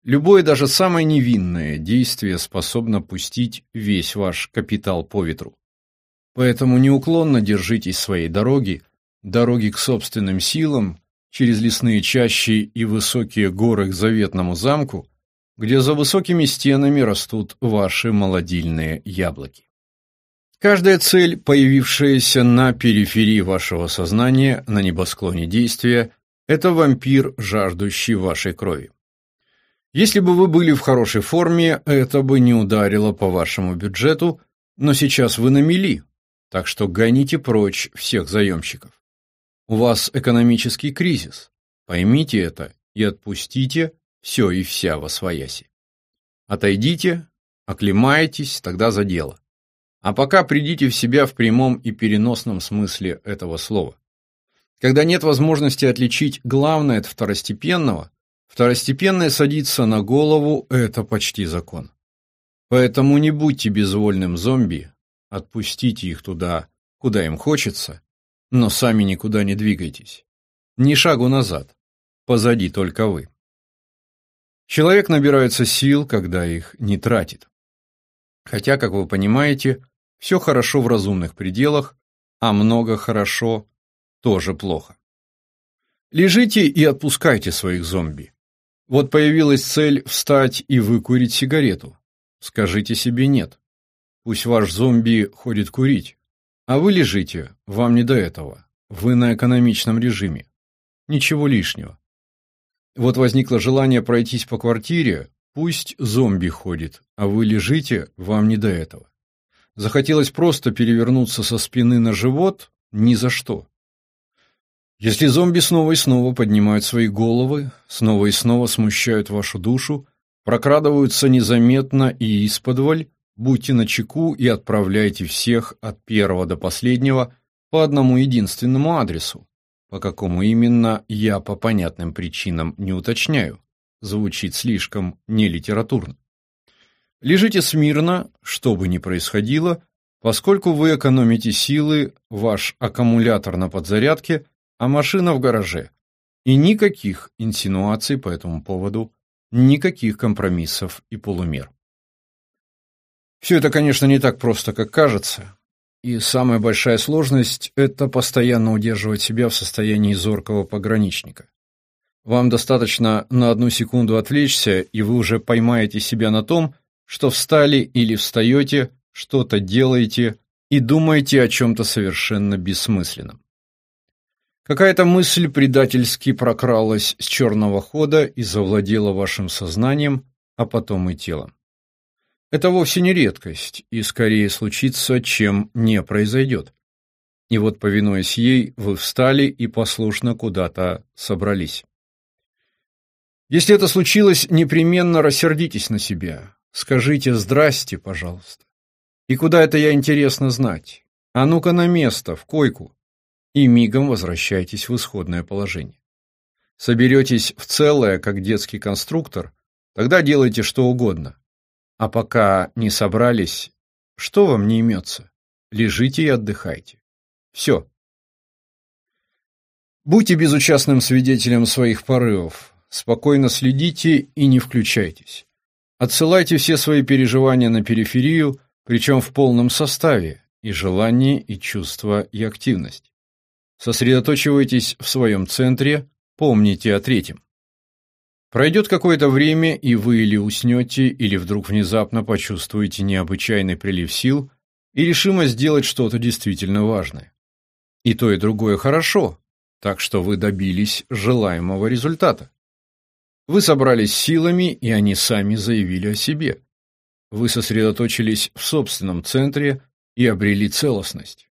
Любое, даже самое невинное действие способно пустить весь ваш капитал по ветру. Поэтому неуклонно держитесь своей дороги, дороги к собственным силам, через лесные чащи и высокие горы к заветному замку, где за высокими стенами растут ваши молодильные яблоки. Каждая цель, появившаяся на периферии вашего сознания, на небосклоне действия, это вампир, жаждущий вашей крови. Если бы вы были в хорошей форме, это бы не ударило по вашему бюджету, но сейчас вы на мели, так что гоните прочь всех заемщиков. У вас экономический кризис. Поймите это и отпустите все и вся во свояси. Отойдите, оклемайтесь, тогда за дело. А пока придите в себя в прямом и переносном смысле этого слова. Когда нет возможности отличить главное от второстепенного, Второстепенное садиться на голову – это почти закон. Поэтому не будьте безвольным зомби, отпустите их туда, куда им хочется, но сами никуда не двигайтесь. Ни шагу назад, позади только вы. Человек набирается сил, когда их не тратит. Хотя, как вы понимаете, все хорошо в разумных пределах, а много хорошо тоже плохо. Лежите и отпускайте своих зомби. Вот появилась цель встать и выкурить сигарету. Скажите себе «нет». Пусть ваш зомби ходит курить. А вы лежите, вам не до этого. Вы на экономичном режиме. Ничего лишнего. Вот возникло желание пройтись по квартире, пусть зомби ходит, а вы лежите, вам не до этого. Захотелось просто перевернуться со спины на живот, ни за что. Если зомби снова и снова поднимают свои головы, снова и снова смущают вашу душу, прокрадываются незаметно и исподволь, будьте начеку и отправляйте всех от первого до последнего по одному единственному адресу. По какому именно, я по понятным причинам не уточняю. Звучит слишком нелитературно. Лежите смирно, что бы ни происходило, поскольку вы экономите силы, ваш аккумулятор на подзарядке – а машина в гараже. И никаких инсинуаций по этому поводу, никаких компромиссов и полумер. Все это, конечно, не так просто, как кажется. И самая большая сложность – это постоянно удерживать себя в состоянии зоркого пограничника. Вам достаточно на одну секунду отвлечься, и вы уже поймаете себя на том, что встали или встаете, что-то делаете и думаете о чем-то совершенно бессмысленном. Какая-то мысль предательски прокралась с черного хода и завладела вашим сознанием, а потом и телом. Это вовсе не редкость, и скорее случится, чем не произойдет. И вот, повинуясь ей, вы встали и послушно куда-то собрались. Если это случилось, непременно рассердитесь на себя. Скажите «здрасте», пожалуйста. И куда это я интересно знать? А ну-ка на место, в койку и мигом возвращайтесь в исходное положение. Соберетесь в целое, как детский конструктор, тогда делайте что угодно. А пока не собрались, что вам не имется? лежите и отдыхайте. Все. Будьте безучастным свидетелем своих порывов. Спокойно следите и не включайтесь. Отсылайте все свои переживания на периферию, причем в полном составе, и желание, и чувство, и активность. Сосредоточивайтесь в своем центре, помните о третьем. Пройдет какое-то время, и вы или уснете, или вдруг внезапно почувствуете необычайный прилив сил и решимость сделать что-то действительно важное. И то, и другое хорошо, так что вы добились желаемого результата. Вы собрались силами, и они сами заявили о себе. Вы сосредоточились в собственном центре и обрели целостность.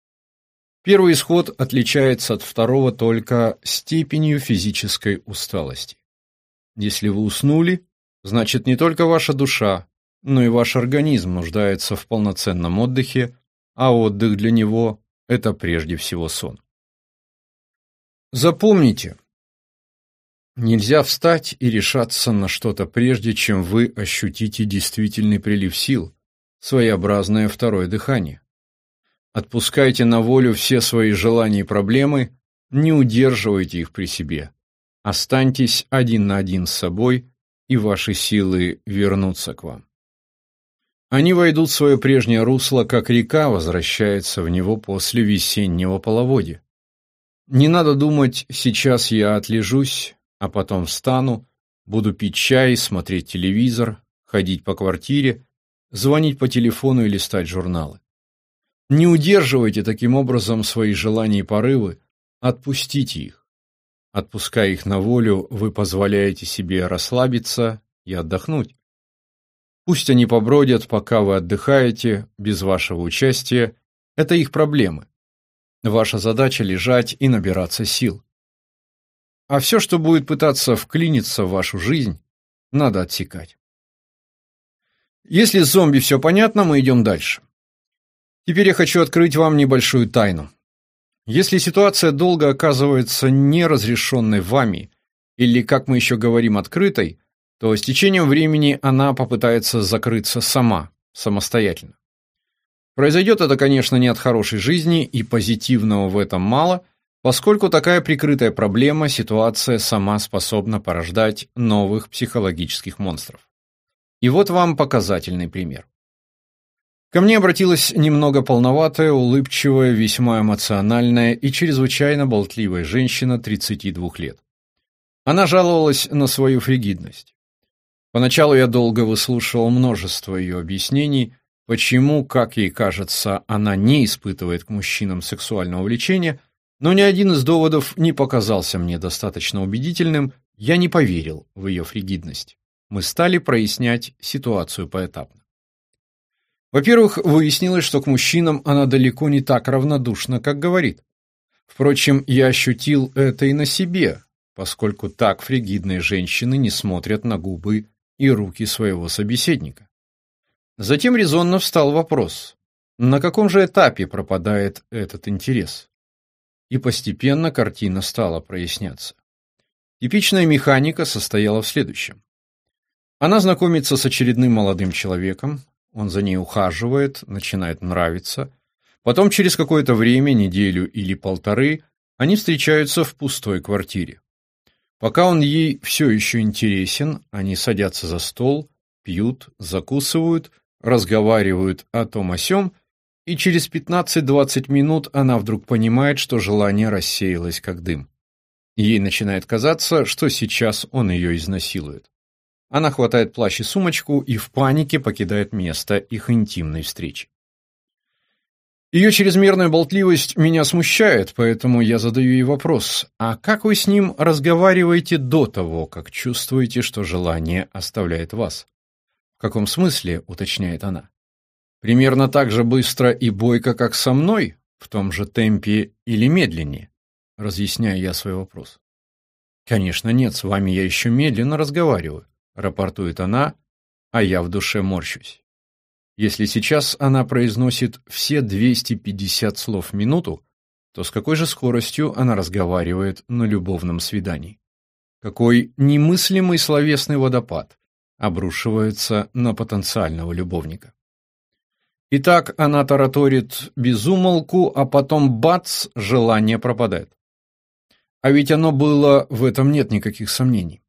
Первый исход отличается от второго только степенью физической усталости. Если вы уснули, значит не только ваша душа, но и ваш организм нуждается в полноценном отдыхе, а отдых для него – это прежде всего сон. Запомните, нельзя встать и решаться на что-то прежде, чем вы ощутите действительный прилив сил, своеобразное второе дыхание. Отпускайте на волю все свои желания и проблемы, не удерживайте их при себе. Останьтесь один на один с собой, и ваши силы вернутся к вам. Они войдут в свое прежнее русло, как река возвращается в него после весеннего половодья. Не надо думать, сейчас я отлежусь, а потом встану, буду пить чай, смотреть телевизор, ходить по квартире, звонить по телефону и листать журналы. Не удерживайте таким образом свои желания и порывы, отпустите их. Отпуская их на волю, вы позволяете себе расслабиться и отдохнуть. Пусть они побродят, пока вы отдыхаете, без вашего участия. Это их проблемы. Ваша задача – лежать и набираться сил. А все, что будет пытаться вклиниться в вашу жизнь, надо отсекать. Если с зомби все понятно, мы идем дальше. Теперь я хочу открыть вам небольшую тайну. Если ситуация долго оказывается неразрешенной вами, или, как мы еще говорим, открытой, то с течением времени она попытается закрыться сама, самостоятельно. Произойдет это, конечно, не от хорошей жизни, и позитивного в этом мало, поскольку такая прикрытая проблема, ситуация сама способна порождать новых психологических монстров. И вот вам показательный пример. Ко мне обратилась немного полноватая, улыбчивая, весьма эмоциональная и чрезвычайно болтливая женщина 32 лет. Она жаловалась на свою фригидность. Поначалу я долго выслушивал множество ее объяснений, почему, как ей кажется, она не испытывает к мужчинам сексуального влечения, но ни один из доводов не показался мне достаточно убедительным, я не поверил в ее фригидность. Мы стали прояснять ситуацию поэтапно. Во-первых, выяснилось, что к мужчинам она далеко не так равнодушна, как говорит. Впрочем, я ощутил это и на себе, поскольку так фригидные женщины не смотрят на губы и руки своего собеседника. Затем резонно встал вопрос, на каком же этапе пропадает этот интерес? И постепенно картина стала проясняться. Типичная механика состояла в следующем. Она знакомится с очередным молодым человеком, он за ней ухаживает, начинает нравиться. Потом через какое-то время, неделю или полторы, они встречаются в пустой квартире. Пока он ей все еще интересен, они садятся за стол, пьют, закусывают, разговаривают о том о сём, и через 15-20 минут она вдруг понимает, что желание рассеялось как дым. Ей начинает казаться, что сейчас он ее изнасилует. Она хватает плащ и сумочку и в панике покидает место их интимной встречи. Ее чрезмерная болтливость меня смущает, поэтому я задаю ей вопрос. А как вы с ним разговариваете до того, как чувствуете, что желание оставляет вас? В каком смысле, уточняет она. Примерно так же быстро и бойко, как со мной, в том же темпе или медленнее? Разъясняю я свой вопрос. Конечно, нет, с вами я еще медленно разговариваю. — рапортует она, а я в душе морщусь. Если сейчас она произносит все 250 слов в минуту, то с какой же скоростью она разговаривает на любовном свидании? Какой немыслимый словесный водопад обрушивается на потенциального любовника? Итак, она тараторит без умолку, а потом бац, желание пропадает. А ведь оно было, в этом нет никаких сомнений.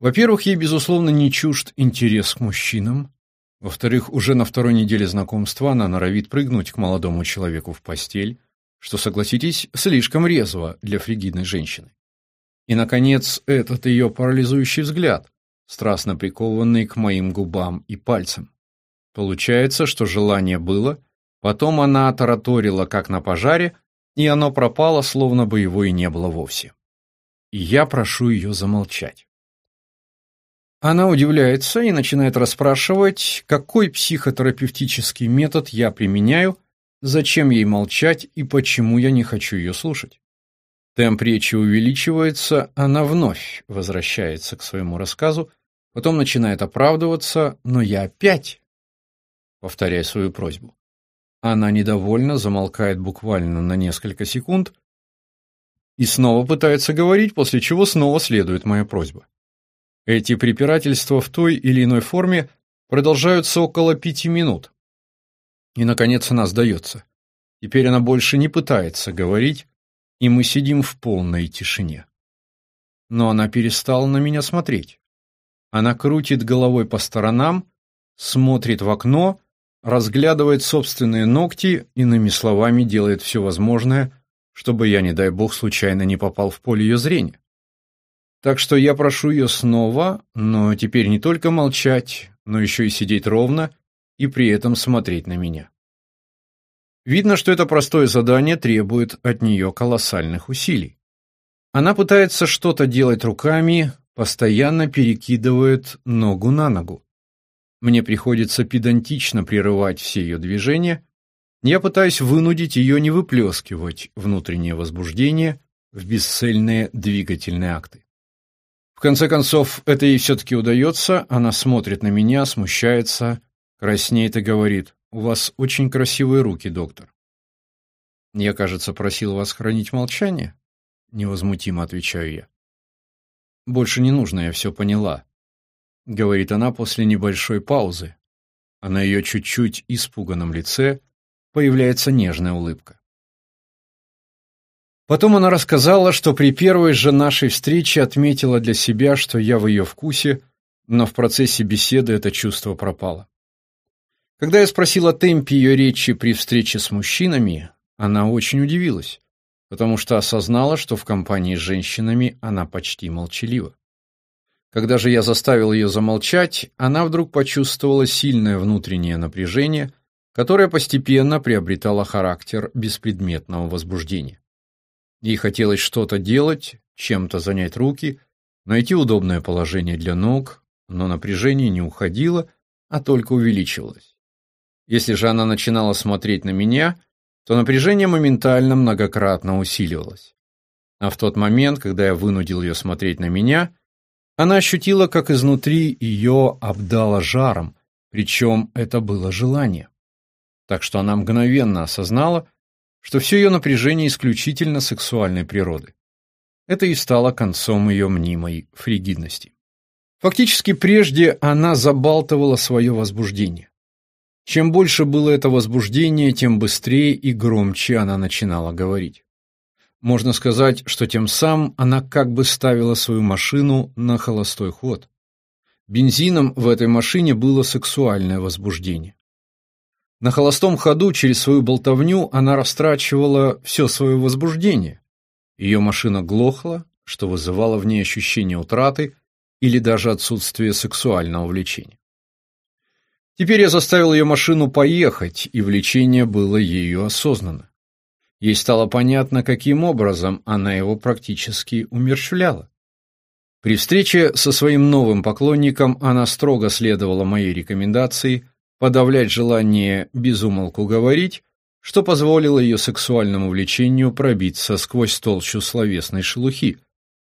Во-первых, ей, безусловно, не чужд интерес к мужчинам. Во-вторых, уже на второй неделе знакомства она норовит прыгнуть к молодому человеку в постель, что, согласитесь, слишком резво для фригидной женщины. И, наконец, этот ее парализующий взгляд, страстно прикованный к моим губам и пальцам. Получается, что желание было, потом она тараторила, как на пожаре, и оно пропало, словно бы его и не было вовсе. И я прошу ее замолчать. Она удивляется и начинает расспрашивать, какой психотерапевтический метод я применяю, зачем ей молчать и почему я не хочу ее слушать. Темп речи увеличивается, она вновь возвращается к своему рассказу, потом начинает оправдываться, но я опять повторяя свою просьбу. Она недовольно замолкает буквально на несколько секунд и снова пытается говорить, после чего снова следует моя просьба. Эти препирательства в той или иной форме продолжаются около пяти минут. И, наконец, она сдается. Теперь она больше не пытается говорить, и мы сидим в полной тишине. Но она перестала на меня смотреть. Она крутит головой по сторонам, смотрит в окно разглядывает собственные ногти, иными словами, делает все возможное, чтобы я, не дай бог, случайно не попал в поле ее зрения. Так что я прошу ее снова, но теперь не только молчать, но еще и сидеть ровно и при этом смотреть на меня. Видно, что это простое задание требует от нее колоссальных усилий. Она пытается что-то делать руками, постоянно перекидывает ногу на ногу. Мне приходится педантично прерывать все ее движения. Я пытаюсь вынудить ее не выплескивать внутреннее возбуждение в бесцельные двигательные акты. В конце концов, это ей все-таки удается, она смотрит на меня, смущается, краснеет и говорит, «У вас очень красивые руки, доктор». «Я, кажется, просил вас хранить молчание?» Невозмутимо отвечаю я. «Больше не нужно, я все поняла говорит она после небольшой паузы, а на ее чуть-чуть испуганном лице появляется нежная улыбка. Потом она рассказала, что при первой же нашей встрече отметила для себя, что я в ее вкусе, но в процессе беседы это чувство пропало. Когда я спросил о темпе ее речи при встрече с мужчинами, она очень удивилась, потому что осознала, что в компании с женщинами она почти молчалива. Когда же я заставил ее замолчать, она вдруг почувствовала сильное внутреннее напряжение, которое постепенно приобретало характер беспредметного возбуждения. Ей хотелось что-то делать, чем-то занять руки, найти удобное положение для ног, но напряжение не уходило, а только увеличивалось. Если же она начинала смотреть на меня, то напряжение моментально многократно усиливалось. А в тот момент, когда я вынудил ее смотреть на меня, она ощутила, как изнутри ее обдало жаром, причем это было желание. Так что она мгновенно осознала, что все ее напряжение исключительно сексуальной природы. Это и стало концом ее мнимой фригидности. Фактически прежде она забалтывала свое возбуждение. Чем больше было это возбуждение, тем быстрее и громче она начинала говорить. Можно сказать, что тем самым она как бы ставила свою машину на холостой ход. Бензином в этой машине было сексуальное возбуждение. На холостом ходу через свою болтовню она растрачивала все свое возбуждение. Ее машина глохла, что вызывало в ней ощущение утраты или даже отсутствие сексуального влечения. Теперь я заставил ее машину поехать, и влечение было ею осознанно. Ей стало понятно, каким образом она его практически умерщвляла. При встрече со своим новым поклонником она строго следовала моей рекомендации подавлять желание безумолку говорить, что позволило ее сексуальному влечению пробиться сквозь толщу словесной шелухи,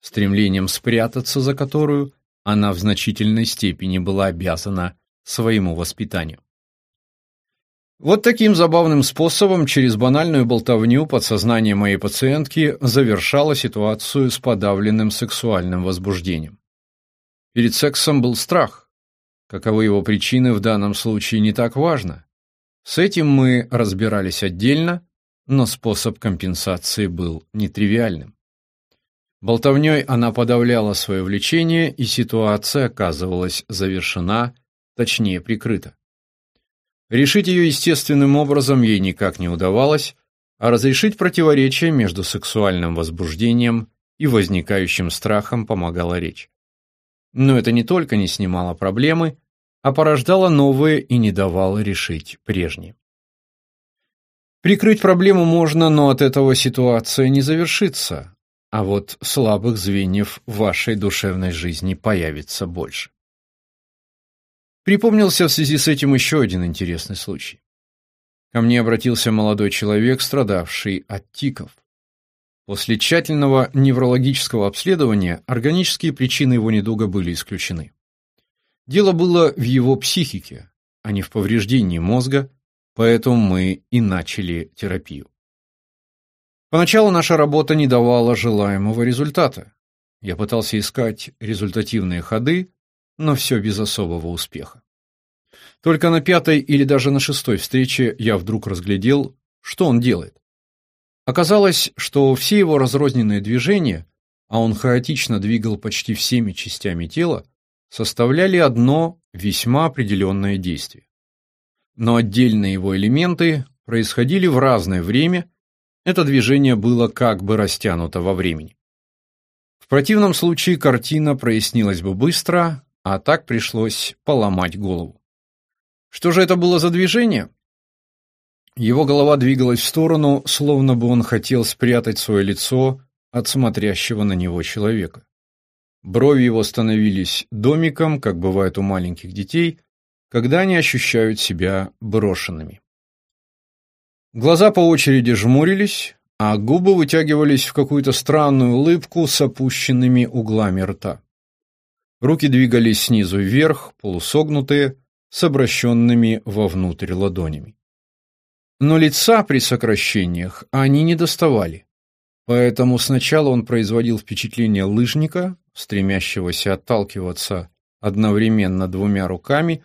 стремлением спрятаться за которую она в значительной степени была обязана своему воспитанию. Вот таким забавным способом через банальную болтовню подсознание моей пациентки завершало ситуацию с подавленным сексуальным возбуждением. Перед сексом был страх. Каковы его причины в данном случае не так важно. С этим мы разбирались отдельно, но способ компенсации был нетривиальным. Болтовней она подавляла свое влечение, и ситуация оказывалась завершена, точнее прикрыта. Решить ее естественным образом ей никак не удавалось, а разрешить противоречие между сексуальным возбуждением и возникающим страхом помогала речь. Но это не только не снимало проблемы, а порождало новые и не давало решить прежние. Прикрыть проблему можно, но от этого ситуация не завершится, а вот слабых звеньев в вашей душевной жизни появится больше. Припомнился в связи с этим еще один интересный случай. Ко мне обратился молодой человек, страдавший от тиков. После тщательного неврологического обследования органические причины его недуга были исключены. Дело было в его психике, а не в повреждении мозга, поэтому мы и начали терапию. Поначалу наша работа не давала желаемого результата. Я пытался искать результативные ходы, но все без особого успеха. Только на пятой или даже на шестой встрече я вдруг разглядел, что он делает. Оказалось, что все его разрозненные движения, а он хаотично двигал почти всеми частями тела, составляли одно весьма определенное действие но отдельные его элементы происходили в разное время, это движение было как бы растянуто во времени. В противном случае картина прояснилась бы быстро, а так пришлось поломать голову. Что же это было за движение? Его голова двигалась в сторону, словно бы он хотел спрятать свое лицо от смотрящего на него человека. Брови его становились домиком, как бывает у маленьких детей, когда они ощущают себя брошенными. Глаза по очереди жмурились, а губы вытягивались в какую-то странную улыбку с опущенными углами рта. Руки двигались снизу вверх, полусогнутые, с обращенными вовнутрь ладонями. Но лица при сокращениях они не доставали. Поэтому сначала он производил впечатление лыжника, стремящегося отталкиваться одновременно двумя руками,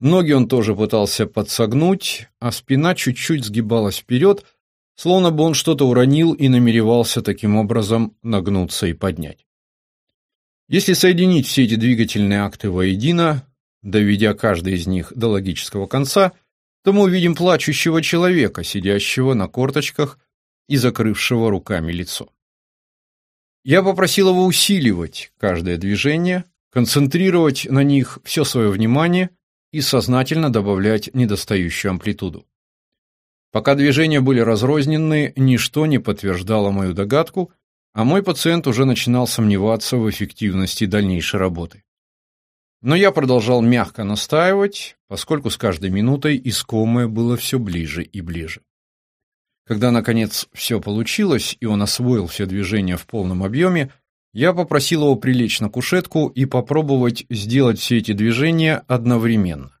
Ноги он тоже пытался подсогнуть, а спина чуть-чуть сгибалась вперед, словно бы он что-то уронил и намеревался таким образом нагнуться и поднять. Если соединить все эти двигательные акты воедино, доведя каждый из них до логического конца, то мы увидим плачущего человека, сидящего на корточках и закрывшего руками лицо. Я попросил его усиливать каждое движение, концентрировать на них все свое внимание – и сознательно добавлять недостающую амплитуду. Пока движения были разрознены, ничто не подтверждало мою догадку, а мой пациент уже начинал сомневаться в эффективности дальнейшей работы. Но я продолжал мягко настаивать, поскольку с каждой минутой искомое было все ближе и ближе. Когда, наконец, все получилось, и он освоил все движения в полном объеме, я попросил его прилечь на кушетку и попробовать сделать все эти движения одновременно.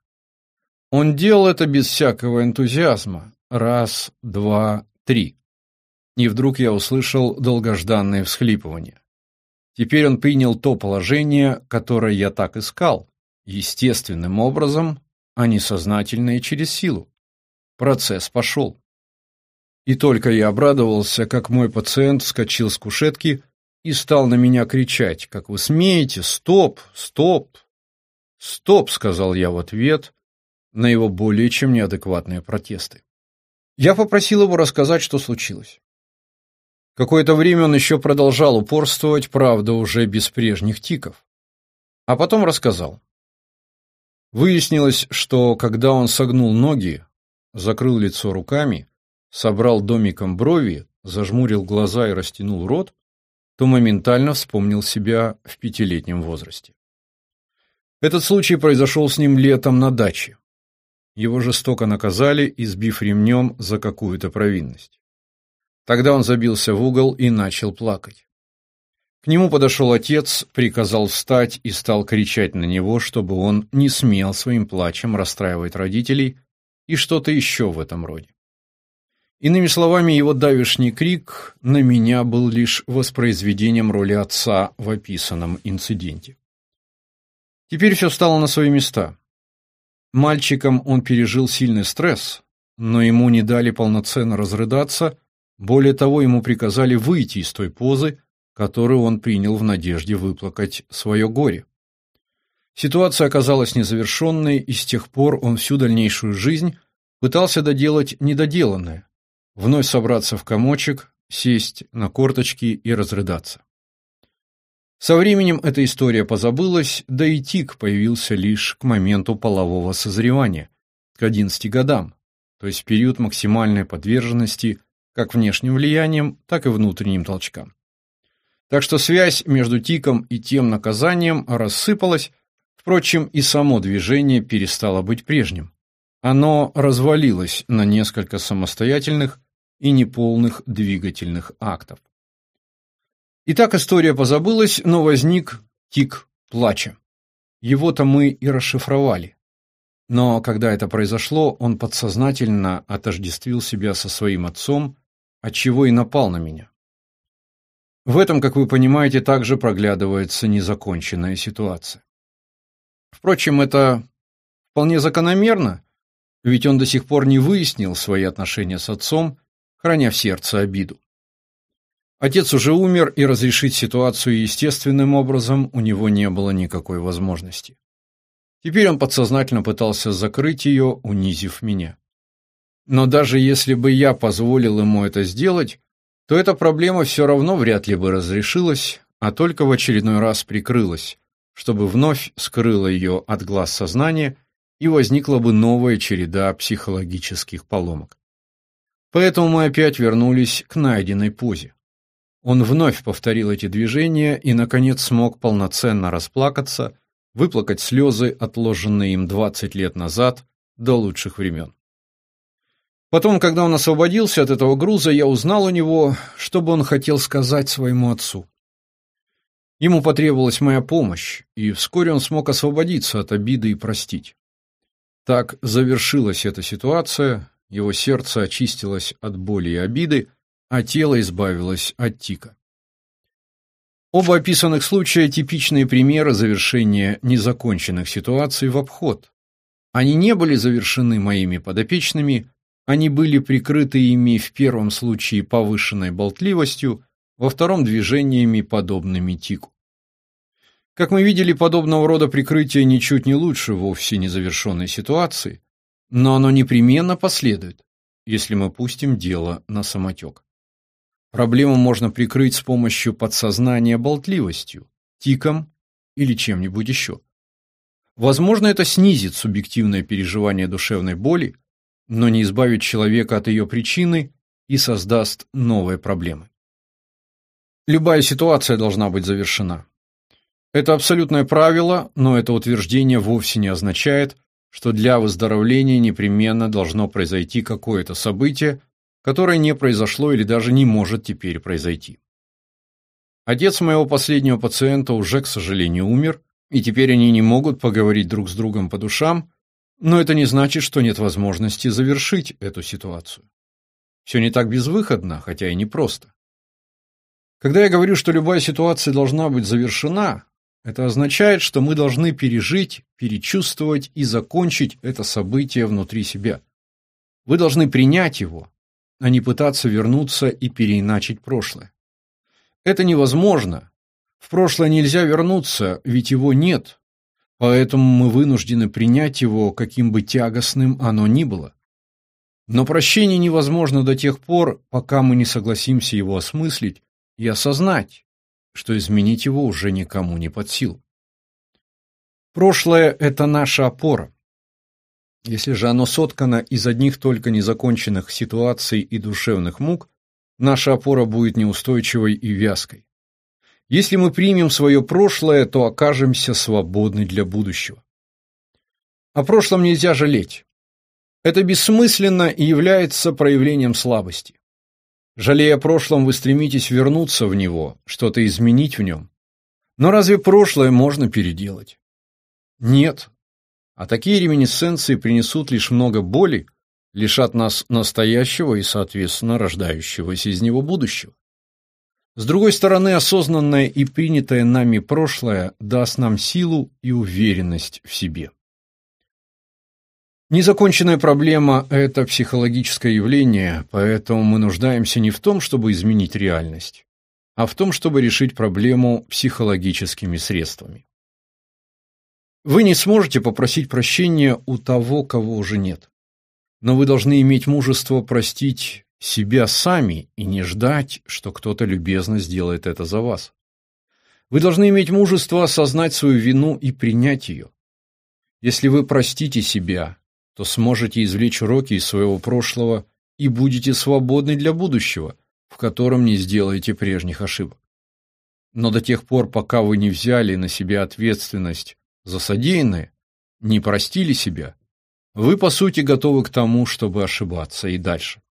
Он делал это без всякого энтузиазма. Раз, два, три. И вдруг я услышал долгожданное всхлипывание. Теперь он принял то положение, которое я так искал, естественным образом, а не сознательно и через силу. Процесс пошел. И только я обрадовался, как мой пациент вскочил с кушетки, и стал на меня кричать, как вы смеете, стоп, стоп, стоп, сказал я в ответ на его более чем неадекватные протесты. Я попросил его рассказать, что случилось. Какое-то время он еще продолжал упорствовать, правда, уже без прежних тиков. А потом рассказал. Выяснилось, что когда он согнул ноги, закрыл лицо руками, собрал домиком брови, зажмурил глаза и растянул рот, то моментально вспомнил себя в пятилетнем возрасте. Этот случай произошел с ним летом на даче. Его жестоко наказали, избив ремнем за какую-то провинность. Тогда он забился в угол и начал плакать. К нему подошел отец, приказал встать и стал кричать на него, чтобы он не смел своим плачем расстраивать родителей и что-то еще в этом роде. Иными словами, его давишний крик на меня был лишь воспроизведением роли отца в описанном инциденте. Теперь все стало на свои места. Мальчиком он пережил сильный стресс, но ему не дали полноценно разрыдаться, более того, ему приказали выйти из той позы, которую он принял в надежде выплакать свое горе. Ситуация оказалась незавершенной, и с тех пор он всю дальнейшую жизнь пытался доделать недоделанное, вновь собраться в комочек, сесть на корточки и разрыдаться. Со временем эта история позабылась, да и тик появился лишь к моменту полового созревания, к 11 годам, то есть период максимальной подверженности как внешним влияниям, так и внутренним толчкам. Так что связь между тиком и тем наказанием рассыпалась, впрочем, и само движение перестало быть прежним. Оно развалилось на несколько самостоятельных и неполных двигательных актов. Итак, история позабылась, но возник тик плача. Его-то мы и расшифровали. Но когда это произошло, он подсознательно отождествил себя со своим отцом, отчего и напал на меня. В этом, как вы понимаете, также проглядывается незаконченная ситуация. Впрочем, это вполне закономерно, ведь он до сих пор не выяснил свои отношения с отцом, храня в сердце обиду. Отец уже умер, и разрешить ситуацию естественным образом у него не было никакой возможности. Теперь он подсознательно пытался закрыть ее, унизив меня. Но даже если бы я позволил ему это сделать, то эта проблема все равно вряд ли бы разрешилась, а только в очередной раз прикрылась, чтобы вновь скрыла ее от глаз сознания и возникла бы новая череда психологических поломок. Поэтому мы опять вернулись к найденной позе. Он вновь повторил эти движения и, наконец, смог полноценно расплакаться, выплакать слезы, отложенные им 20 лет назад, до лучших времен. Потом, когда он освободился от этого груза, я узнал у него, что бы он хотел сказать своему отцу. Ему потребовалась моя помощь, и вскоре он смог освободиться от обиды и простить. Так завершилась эта ситуация, его сердце очистилось от боли и обиды, а тело избавилось от тика. Оба описанных случая – типичные примеры завершения незаконченных ситуаций в обход. Они не были завершены моими подопечными, они были прикрыты ими в первом случае повышенной болтливостью, во втором – движениями, подобными тику. Как мы видели, подобного рода прикрытие ничуть не лучше вовсе незавершенной ситуации, но оно непременно последует, если мы пустим дело на самотек. Проблему можно прикрыть с помощью подсознания болтливостью, тиком или чем-нибудь еще. Возможно, это снизит субъективное переживание душевной боли, но не избавит человека от ее причины и создаст новые проблемы. Любая ситуация должна быть завершена. Это абсолютное правило, но это утверждение вовсе не означает, что для выздоровления непременно должно произойти какое-то событие, которое не произошло или даже не может теперь произойти. Отец моего последнего пациента уже, к сожалению, умер, и теперь они не могут поговорить друг с другом по душам, но это не значит, что нет возможности завершить эту ситуацию. Все не так безвыходно, хотя и непросто. Когда я говорю, что любая ситуация должна быть завершена, это означает, что мы должны пережить, перечувствовать и закончить это событие внутри себя. Вы должны принять его, а не пытаться вернуться и переиначить прошлое. Это невозможно. В прошлое нельзя вернуться, ведь его нет. Поэтому мы вынуждены принять его, каким бы тягостным оно ни было. Но прощение невозможно до тех пор, пока мы не согласимся его осмыслить и осознать, что изменить его уже никому не под силу. Прошлое – это наша опора. Если же оно соткано из одних только незаконченных ситуаций и душевных мук, наша опора будет неустойчивой и вязкой. Если мы примем свое прошлое, то окажемся свободны для будущего. О прошлом нельзя жалеть. Это бессмысленно и является проявлением слабости. Жалея о прошлом, вы стремитесь вернуться в него, что-то изменить в нем. Но разве прошлое можно переделать? Нет. А такие реминисценции принесут лишь много боли, лишат нас настоящего и, соответственно, рождающегося из него будущего. С другой стороны, осознанное и принятое нами прошлое даст нам силу и уверенность в себе. Незаконченная проблема – это психологическое явление, поэтому мы нуждаемся не в том, чтобы изменить реальность, а в том, чтобы решить проблему психологическими средствами. Вы не сможете попросить прощения у того, кого уже нет. Но вы должны иметь мужество простить себя сами и не ждать, что кто-то любезно сделает это за вас. Вы должны иметь мужество осознать свою вину и принять ее. Если вы простите себя, то сможете извлечь уроки из своего прошлого и будете свободны для будущего, в котором не сделаете прежних ошибок. Но до тех пор, пока вы не взяли на себя ответственность за содеянное, не простили себя, вы, по сути, готовы к тому, чтобы ошибаться и дальше.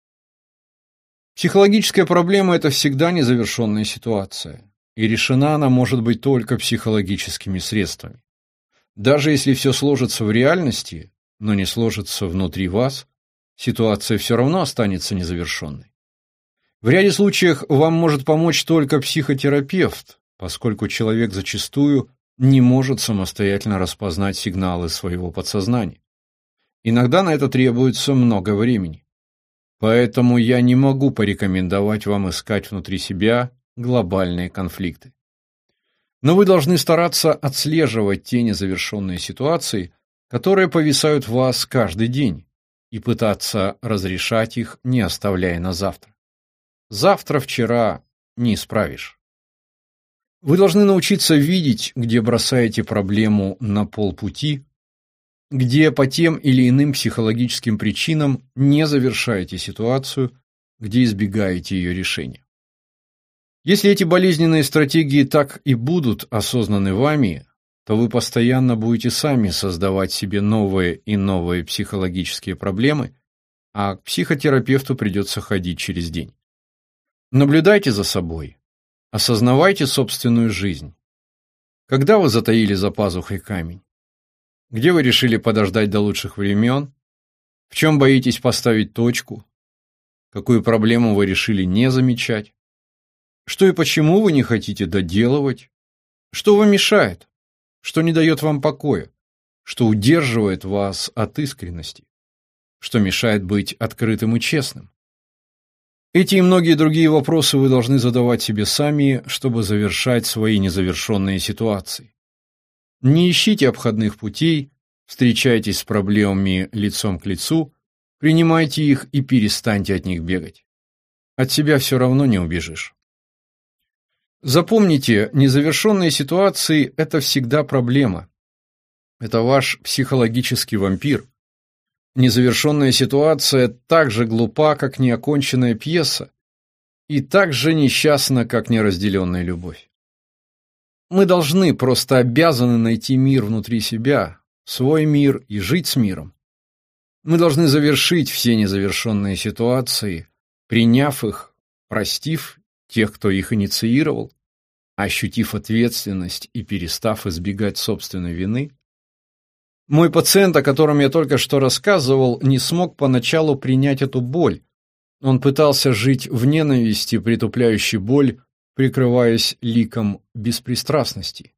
Психологическая проблема – это всегда незавершенная ситуация, и решена она может быть только психологическими средствами. Даже если все сложится в реальности, но не сложится внутри вас, ситуация все равно останется незавершенной. В ряде случаев вам может помочь только психотерапевт, поскольку человек зачастую не может самостоятельно распознать сигналы своего подсознания. Иногда на это требуется много времени. Поэтому я не могу порекомендовать вам искать внутри себя глобальные конфликты. Но вы должны стараться отслеживать те незавершенные ситуации, которые повисают в вас каждый день, и пытаться разрешать их, не оставляя на завтра. Завтра вчера не исправишь. Вы должны научиться видеть, где бросаете проблему на полпути, где по тем или иным психологическим причинам не завершаете ситуацию, где избегаете ее решения. Если эти болезненные стратегии так и будут осознаны вами, то вы постоянно будете сами создавать себе новые и новые психологические проблемы, а к психотерапевту придется ходить через день. Наблюдайте за собой, осознавайте собственную жизнь. Когда вы затаили за пазухой камень? Где вы решили подождать до лучших времен? В чем боитесь поставить точку? Какую проблему вы решили не замечать? Что и почему вы не хотите доделывать? Что вам мешает? Что не дает вам покоя? Что удерживает вас от искренности? Что мешает быть открытым и честным? Эти и многие другие вопросы вы должны задавать себе сами, чтобы завершать свои незавершенные ситуации. Не ищите обходных путей, встречайтесь с проблемами лицом к лицу, принимайте их и перестаньте от них бегать. От себя все равно не убежишь. Запомните, незавершенные ситуации – это всегда проблема. Это ваш психологический вампир. Незавершенная ситуация так же глупа, как неоконченная пьеса, и так же несчастна, как неразделенная любовь. Мы должны, просто обязаны найти мир внутри себя, свой мир и жить с миром. Мы должны завершить все незавершенные ситуации, приняв их, простив тех, кто их инициировал, ощутив ответственность и перестав избегать собственной вины. Мой пациент, о котором я только что рассказывал, не смог поначалу принять эту боль. Он пытался жить в ненависти, притупляющей боль, прикрываясь ликом беспристрастности.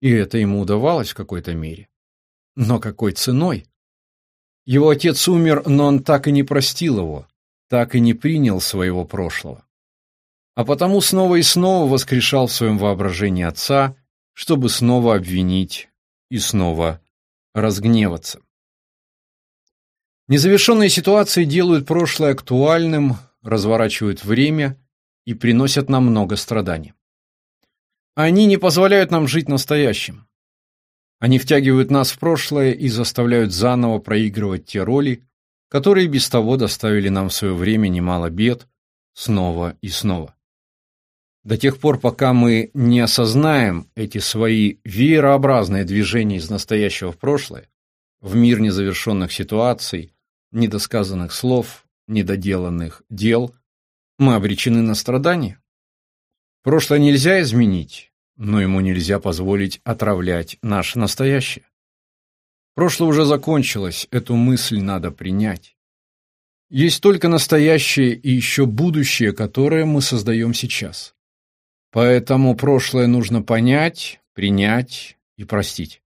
И это ему удавалось в какой-то мере. Но какой ценой? Его отец умер, но он так и не простил его, так и не принял своего прошлого. А потому снова и снова воскрешал в своем воображении отца, чтобы снова обвинить и снова разгневаться. Незавершенные ситуации делают прошлое актуальным, разворачивают время и приносят нам много страданий. Они не позволяют нам жить настоящим. Они втягивают нас в прошлое и заставляют заново проигрывать те роли, которые без того доставили нам в свое время немало бед, снова и снова. До тех пор, пока мы не осознаем эти свои веерообразные движения из настоящего в прошлое, в мир незавершенных ситуаций, недосказанных слов, недоделанных дел, мы обречены на страдания. Прошлое нельзя изменить, но ему нельзя позволить отравлять наше настоящее. Прошлое уже закончилось, эту мысль надо принять. Есть только настоящее и еще будущее, которое мы создаем сейчас. Поэтому прошлое нужно понять, принять и простить.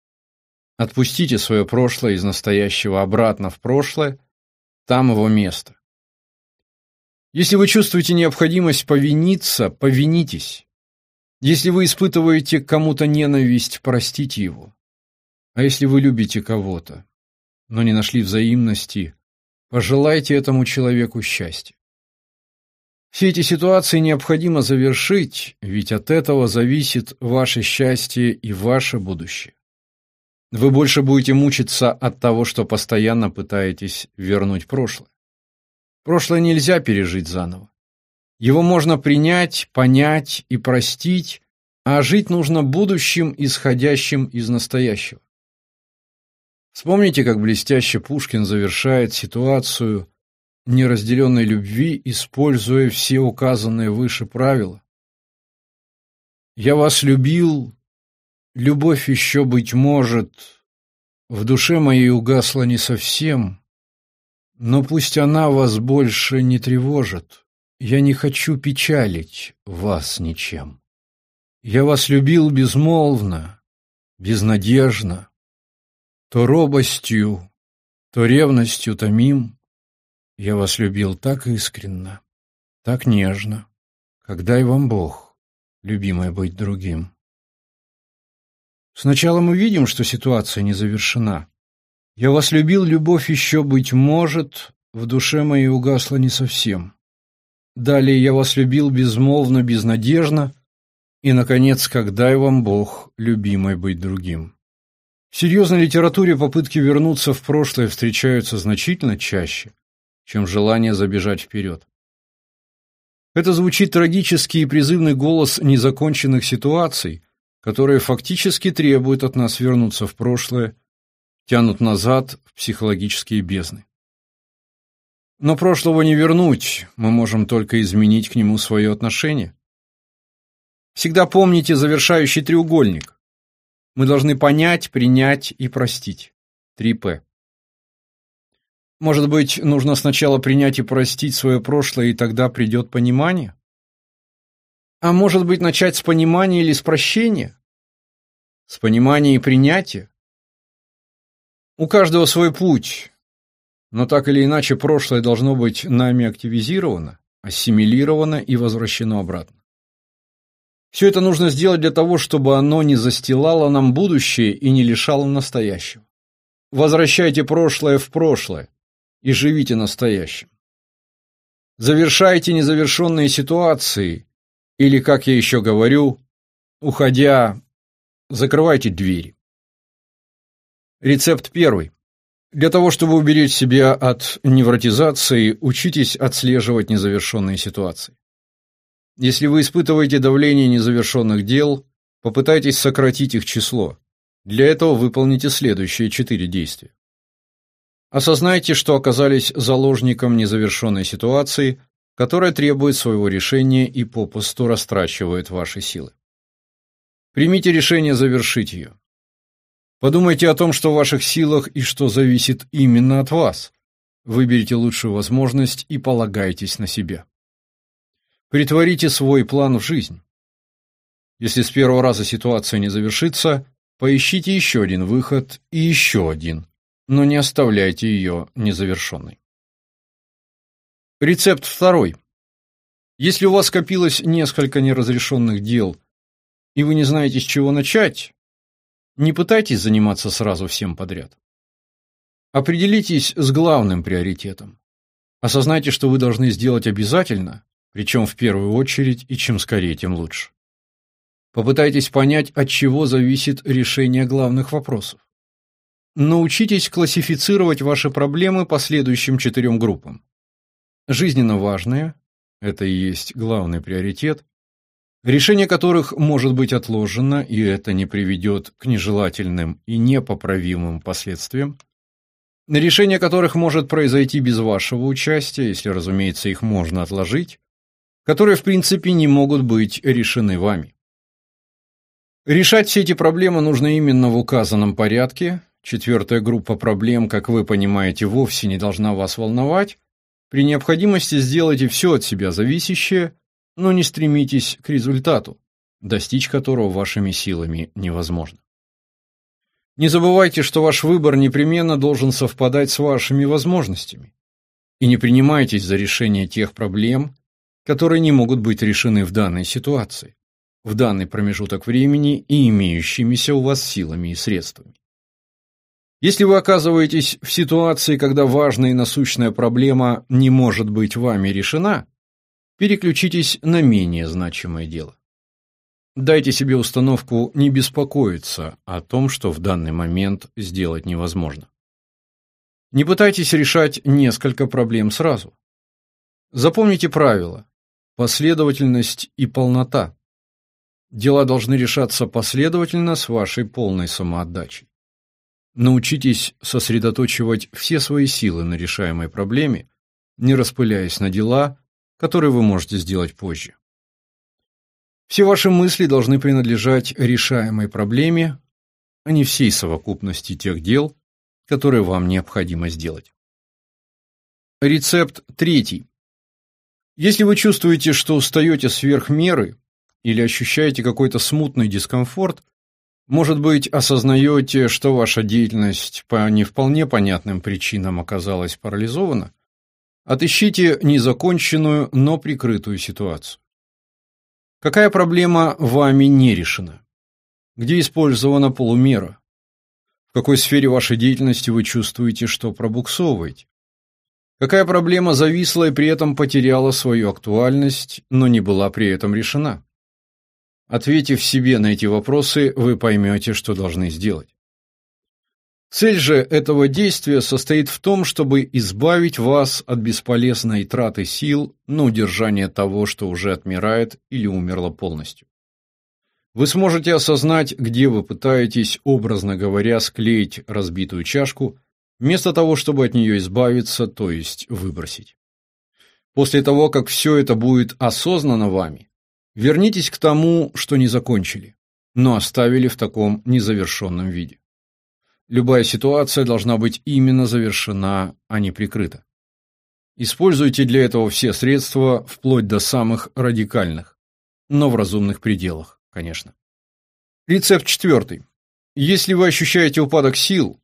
Отпустите свое прошлое из настоящего обратно в прошлое, там его место. Если вы чувствуете необходимость повиниться, повинитесь. Если вы испытываете к кому-то ненависть, простите его. А если вы любите кого-то, но не нашли взаимности, пожелайте этому человеку счастья. Все эти ситуации необходимо завершить, ведь от этого зависит ваше счастье и ваше будущее. Вы больше будете мучиться от того, что постоянно пытаетесь вернуть прошлое. Прошлое нельзя пережить заново. Его можно принять, понять и простить, а жить нужно будущим, исходящим из настоящего. Вспомните, как блестяще Пушкин завершает ситуацию неразделенной любви, используя все указанные выше правила. «Я вас любил, Любовь еще, быть может, в душе моей угасла не совсем, но пусть она вас больше не тревожит. Я не хочу печалить вас ничем. Я вас любил безмолвно, безнадежно, то робостью, то ревностью томим. Я вас любил так искренно, так нежно, когда и вам Бог, любимой быть другим. Сначала мы видим, что ситуация не завершена. Я вас любил, любовь еще, быть может, в душе моей угасла не совсем. Далее я вас любил безмолвно, безнадежно, и, наконец, когда и вам Бог, любимой быть другим. В серьезной литературе попытки вернуться в прошлое встречаются значительно чаще, чем желание забежать вперед. Это звучит трагический и призывный голос незаконченных ситуаций, которые фактически требуют от нас вернуться в прошлое, тянут назад в психологические бездны. Но прошлого не вернуть, мы можем только изменить к нему свое отношение. Всегда помните завершающий треугольник. Мы должны понять, принять и простить. 3П. Может быть, нужно сначала принять и простить свое прошлое, и тогда придет понимание? А может быть, начать с понимания или с прощения? С понимания и принятия? У каждого свой путь, но так или иначе прошлое должно быть нами активизировано, ассимилировано и возвращено обратно. Все это нужно сделать для того, чтобы оно не застилало нам будущее и не лишало настоящего. Возвращайте прошлое в прошлое и живите настоящим. Завершайте незавершенные ситуации или, как я еще говорю, уходя, закрывайте двери. Рецепт первый. Для того, чтобы уберечь себя от невротизации, учитесь отслеживать незавершенные ситуации. Если вы испытываете давление незавершенных дел, попытайтесь сократить их число. Для этого выполните следующие четыре действия. Осознайте, что оказались заложником незавершенной ситуации – которая требует своего решения и попусту растрачивает ваши силы. Примите решение завершить ее. Подумайте о том, что в ваших силах и что зависит именно от вас. Выберите лучшую возможность и полагайтесь на себя. Притворите свой план в жизнь. Если с первого раза ситуация не завершится, поищите еще один выход и еще один, но не оставляйте ее незавершенной. Рецепт второй. Если у вас скопилось несколько неразрешенных дел, и вы не знаете, с чего начать, не пытайтесь заниматься сразу всем подряд. Определитесь с главным приоритетом. Осознайте, что вы должны сделать обязательно, причем в первую очередь, и чем скорее, тем лучше. Попытайтесь понять, от чего зависит решение главных вопросов. Научитесь классифицировать ваши проблемы по следующим четырем группам жизненно важные, это и есть главный приоритет, решение которых может быть отложено, и это не приведет к нежелательным и непоправимым последствиям, решение которых может произойти без вашего участия, если, разумеется, их можно отложить, которые, в принципе, не могут быть решены вами. Решать все эти проблемы нужно именно в указанном порядке. Четвертая группа проблем, как вы понимаете, вовсе не должна вас волновать, при необходимости сделайте все от себя зависящее, но не стремитесь к результату, достичь которого вашими силами невозможно. Не забывайте, что ваш выбор непременно должен совпадать с вашими возможностями. И не принимайтесь за решение тех проблем, которые не могут быть решены в данной ситуации, в данный промежуток времени и имеющимися у вас силами и средствами. Если вы оказываетесь в ситуации, когда важная и насущная проблема не может быть вами решена, переключитесь на менее значимое дело. Дайте себе установку не беспокоиться о том, что в данный момент сделать невозможно. Не пытайтесь решать несколько проблем сразу. Запомните правило последовательность и полнота. Дела должны решаться последовательно с вашей полной самоотдачей. Научитесь сосредоточивать все свои силы на решаемой проблеме, не распыляясь на дела, которые вы можете сделать позже. Все ваши мысли должны принадлежать решаемой проблеме, а не всей совокупности тех дел, которые вам необходимо сделать. Рецепт третий. Если вы чувствуете, что устаете сверх меры или ощущаете какой-то смутный дискомфорт, может быть, осознаете, что ваша деятельность по не вполне понятным причинам оказалась парализована, отыщите незаконченную, но прикрытую ситуацию. Какая проблема вами не решена? Где использована полумера? В какой сфере вашей деятельности вы чувствуете, что пробуксовываете? Какая проблема зависла и при этом потеряла свою актуальность, но не была при этом решена? Ответив себе на эти вопросы, вы поймете, что должны сделать. Цель же этого действия состоит в том, чтобы избавить вас от бесполезной траты сил на удержание того, что уже отмирает или умерло полностью. Вы сможете осознать, где вы пытаетесь, образно говоря, склеить разбитую чашку, вместо того, чтобы от нее избавиться, то есть выбросить. После того, как все это будет осознано вами, вернитесь к тому, что не закончили, но оставили в таком незавершенном виде. Любая ситуация должна быть именно завершена, а не прикрыта. Используйте для этого все средства, вплоть до самых радикальных, но в разумных пределах, конечно. Рецепт четвертый. Если вы ощущаете упадок сил,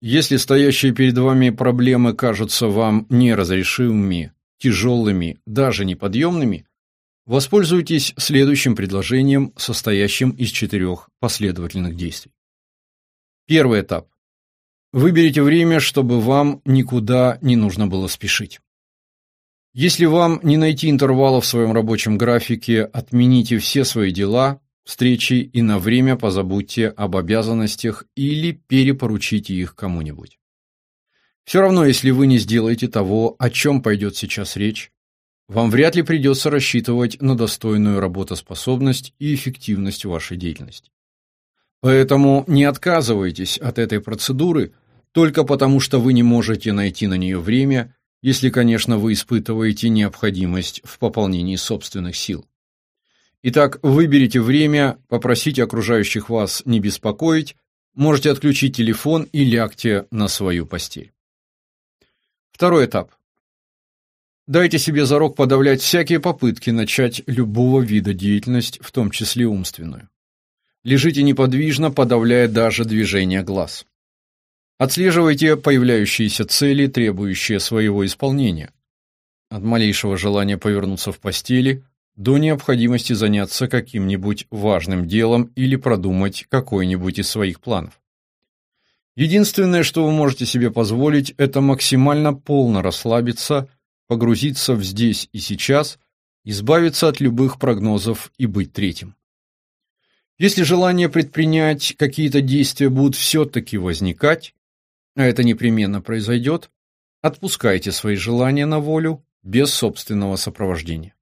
если стоящие перед вами проблемы кажутся вам неразрешимыми, тяжелыми, даже неподъемными, воспользуйтесь следующим предложением, состоящим из четырех последовательных действий. Первый этап. Выберите время, чтобы вам никуда не нужно было спешить. Если вам не найти интервала в своем рабочем графике, отмените все свои дела, встречи и на время позабудьте об обязанностях или перепоручите их кому-нибудь. Все равно, если вы не сделаете того, о чем пойдет сейчас речь, вам вряд ли придется рассчитывать на достойную работоспособность и эффективность вашей деятельности. Поэтому не отказывайтесь от этой процедуры только потому, что вы не можете найти на нее время, если, конечно, вы испытываете необходимость в пополнении собственных сил. Итак, выберите время, попросите окружающих вас не беспокоить, можете отключить телефон и лягте на свою постель. Второй этап. Дайте себе зарок подавлять всякие попытки начать любого вида деятельность, в том числе умственную. Лежите неподвижно, подавляя даже движение глаз. Отслеживайте появляющиеся цели, требующие своего исполнения. От малейшего желания повернуться в постели до необходимости заняться каким-нибудь важным делом или продумать какой-нибудь из своих планов. Единственное, что вы можете себе позволить, это максимально полно расслабиться, погрузиться в здесь и сейчас, избавиться от любых прогнозов и быть третьим. Если желание предпринять какие-то действия будут все-таки возникать, а это непременно произойдет, отпускайте свои желания на волю без собственного сопровождения.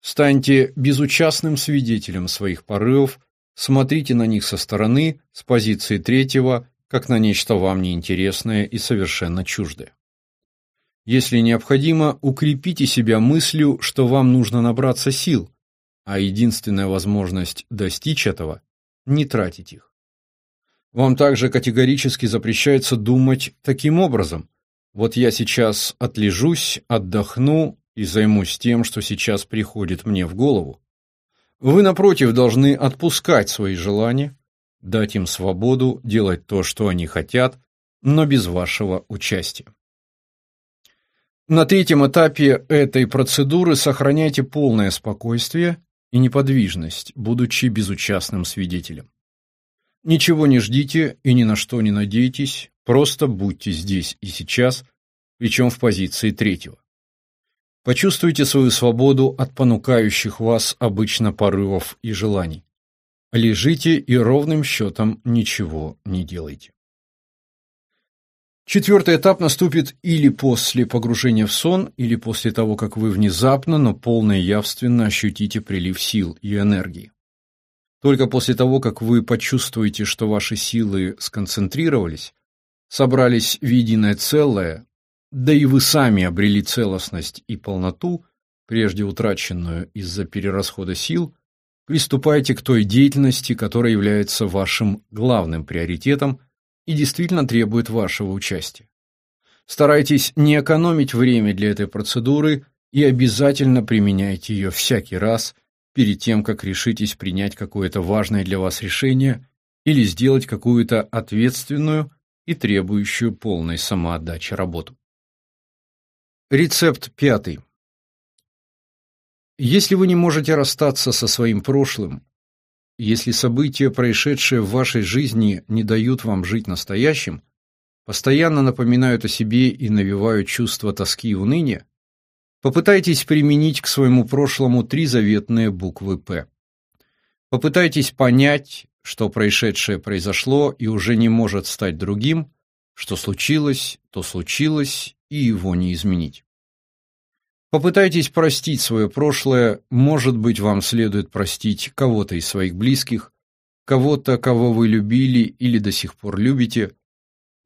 Станьте безучастным свидетелем своих порывов, смотрите на них со стороны, с позиции третьего, как на нечто вам неинтересное и совершенно чуждое. Если необходимо, укрепите себя мыслью, что вам нужно набраться сил, а единственная возможность достичь этого – не тратить их. Вам также категорически запрещается думать таким образом. Вот я сейчас отлежусь, отдохну и займусь тем, что сейчас приходит мне в голову. Вы, напротив, должны отпускать свои желания, дать им свободу делать то, что они хотят, но без вашего участия. На третьем этапе этой процедуры сохраняйте полное спокойствие и неподвижность, будучи безучастным свидетелем. Ничего не ждите и ни на что не надейтесь, просто будьте здесь и сейчас, причем в позиции третьего. Почувствуйте свою свободу от понукающих вас обычно порывов и желаний. Лежите и ровным счетом ничего не делайте. Четвертый этап наступит или после погружения в сон, или после того, как вы внезапно, но полно и явственно ощутите прилив сил и энергии. Только после того, как вы почувствуете, что ваши силы сконцентрировались, собрались в единое целое, да и вы сами обрели целостность и полноту, прежде утраченную из-за перерасхода сил, приступайте к той деятельности, которая является вашим главным приоритетом и действительно требует вашего участия. Старайтесь не экономить время для этой процедуры и обязательно применяйте ее всякий раз перед тем, как решитесь принять какое-то важное для вас решение или сделать какую-то ответственную и требующую полной самоотдачи работу. Рецепт пятый. Если вы не можете расстаться со своим прошлым если события, происшедшие в вашей жизни, не дают вам жить настоящим, постоянно напоминают о себе и навевают чувство тоски и уныния, попытайтесь применить к своему прошлому три заветные буквы «П». Попытайтесь понять, что происшедшее произошло и уже не может стать другим, что случилось, то случилось, и его не изменить. Попытайтесь простить свое прошлое, может быть, вам следует простить кого-то из своих близких, кого-то, кого вы любили или до сих пор любите.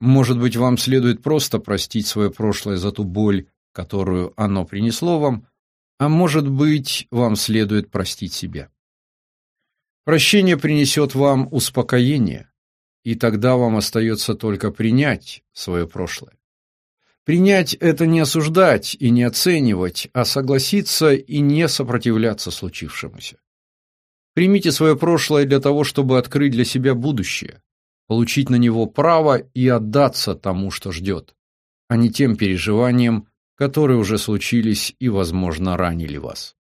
Может быть, вам следует просто простить свое прошлое за ту боль, которую оно принесло вам, а может быть, вам следует простить себя. Прощение принесет вам успокоение, и тогда вам остается только принять свое прошлое. Принять – это не осуждать и не оценивать, а согласиться и не сопротивляться случившемуся. Примите свое прошлое для того, чтобы открыть для себя будущее, получить на него право и отдаться тому, что ждет, а не тем переживаниям, которые уже случились и, возможно, ранили вас.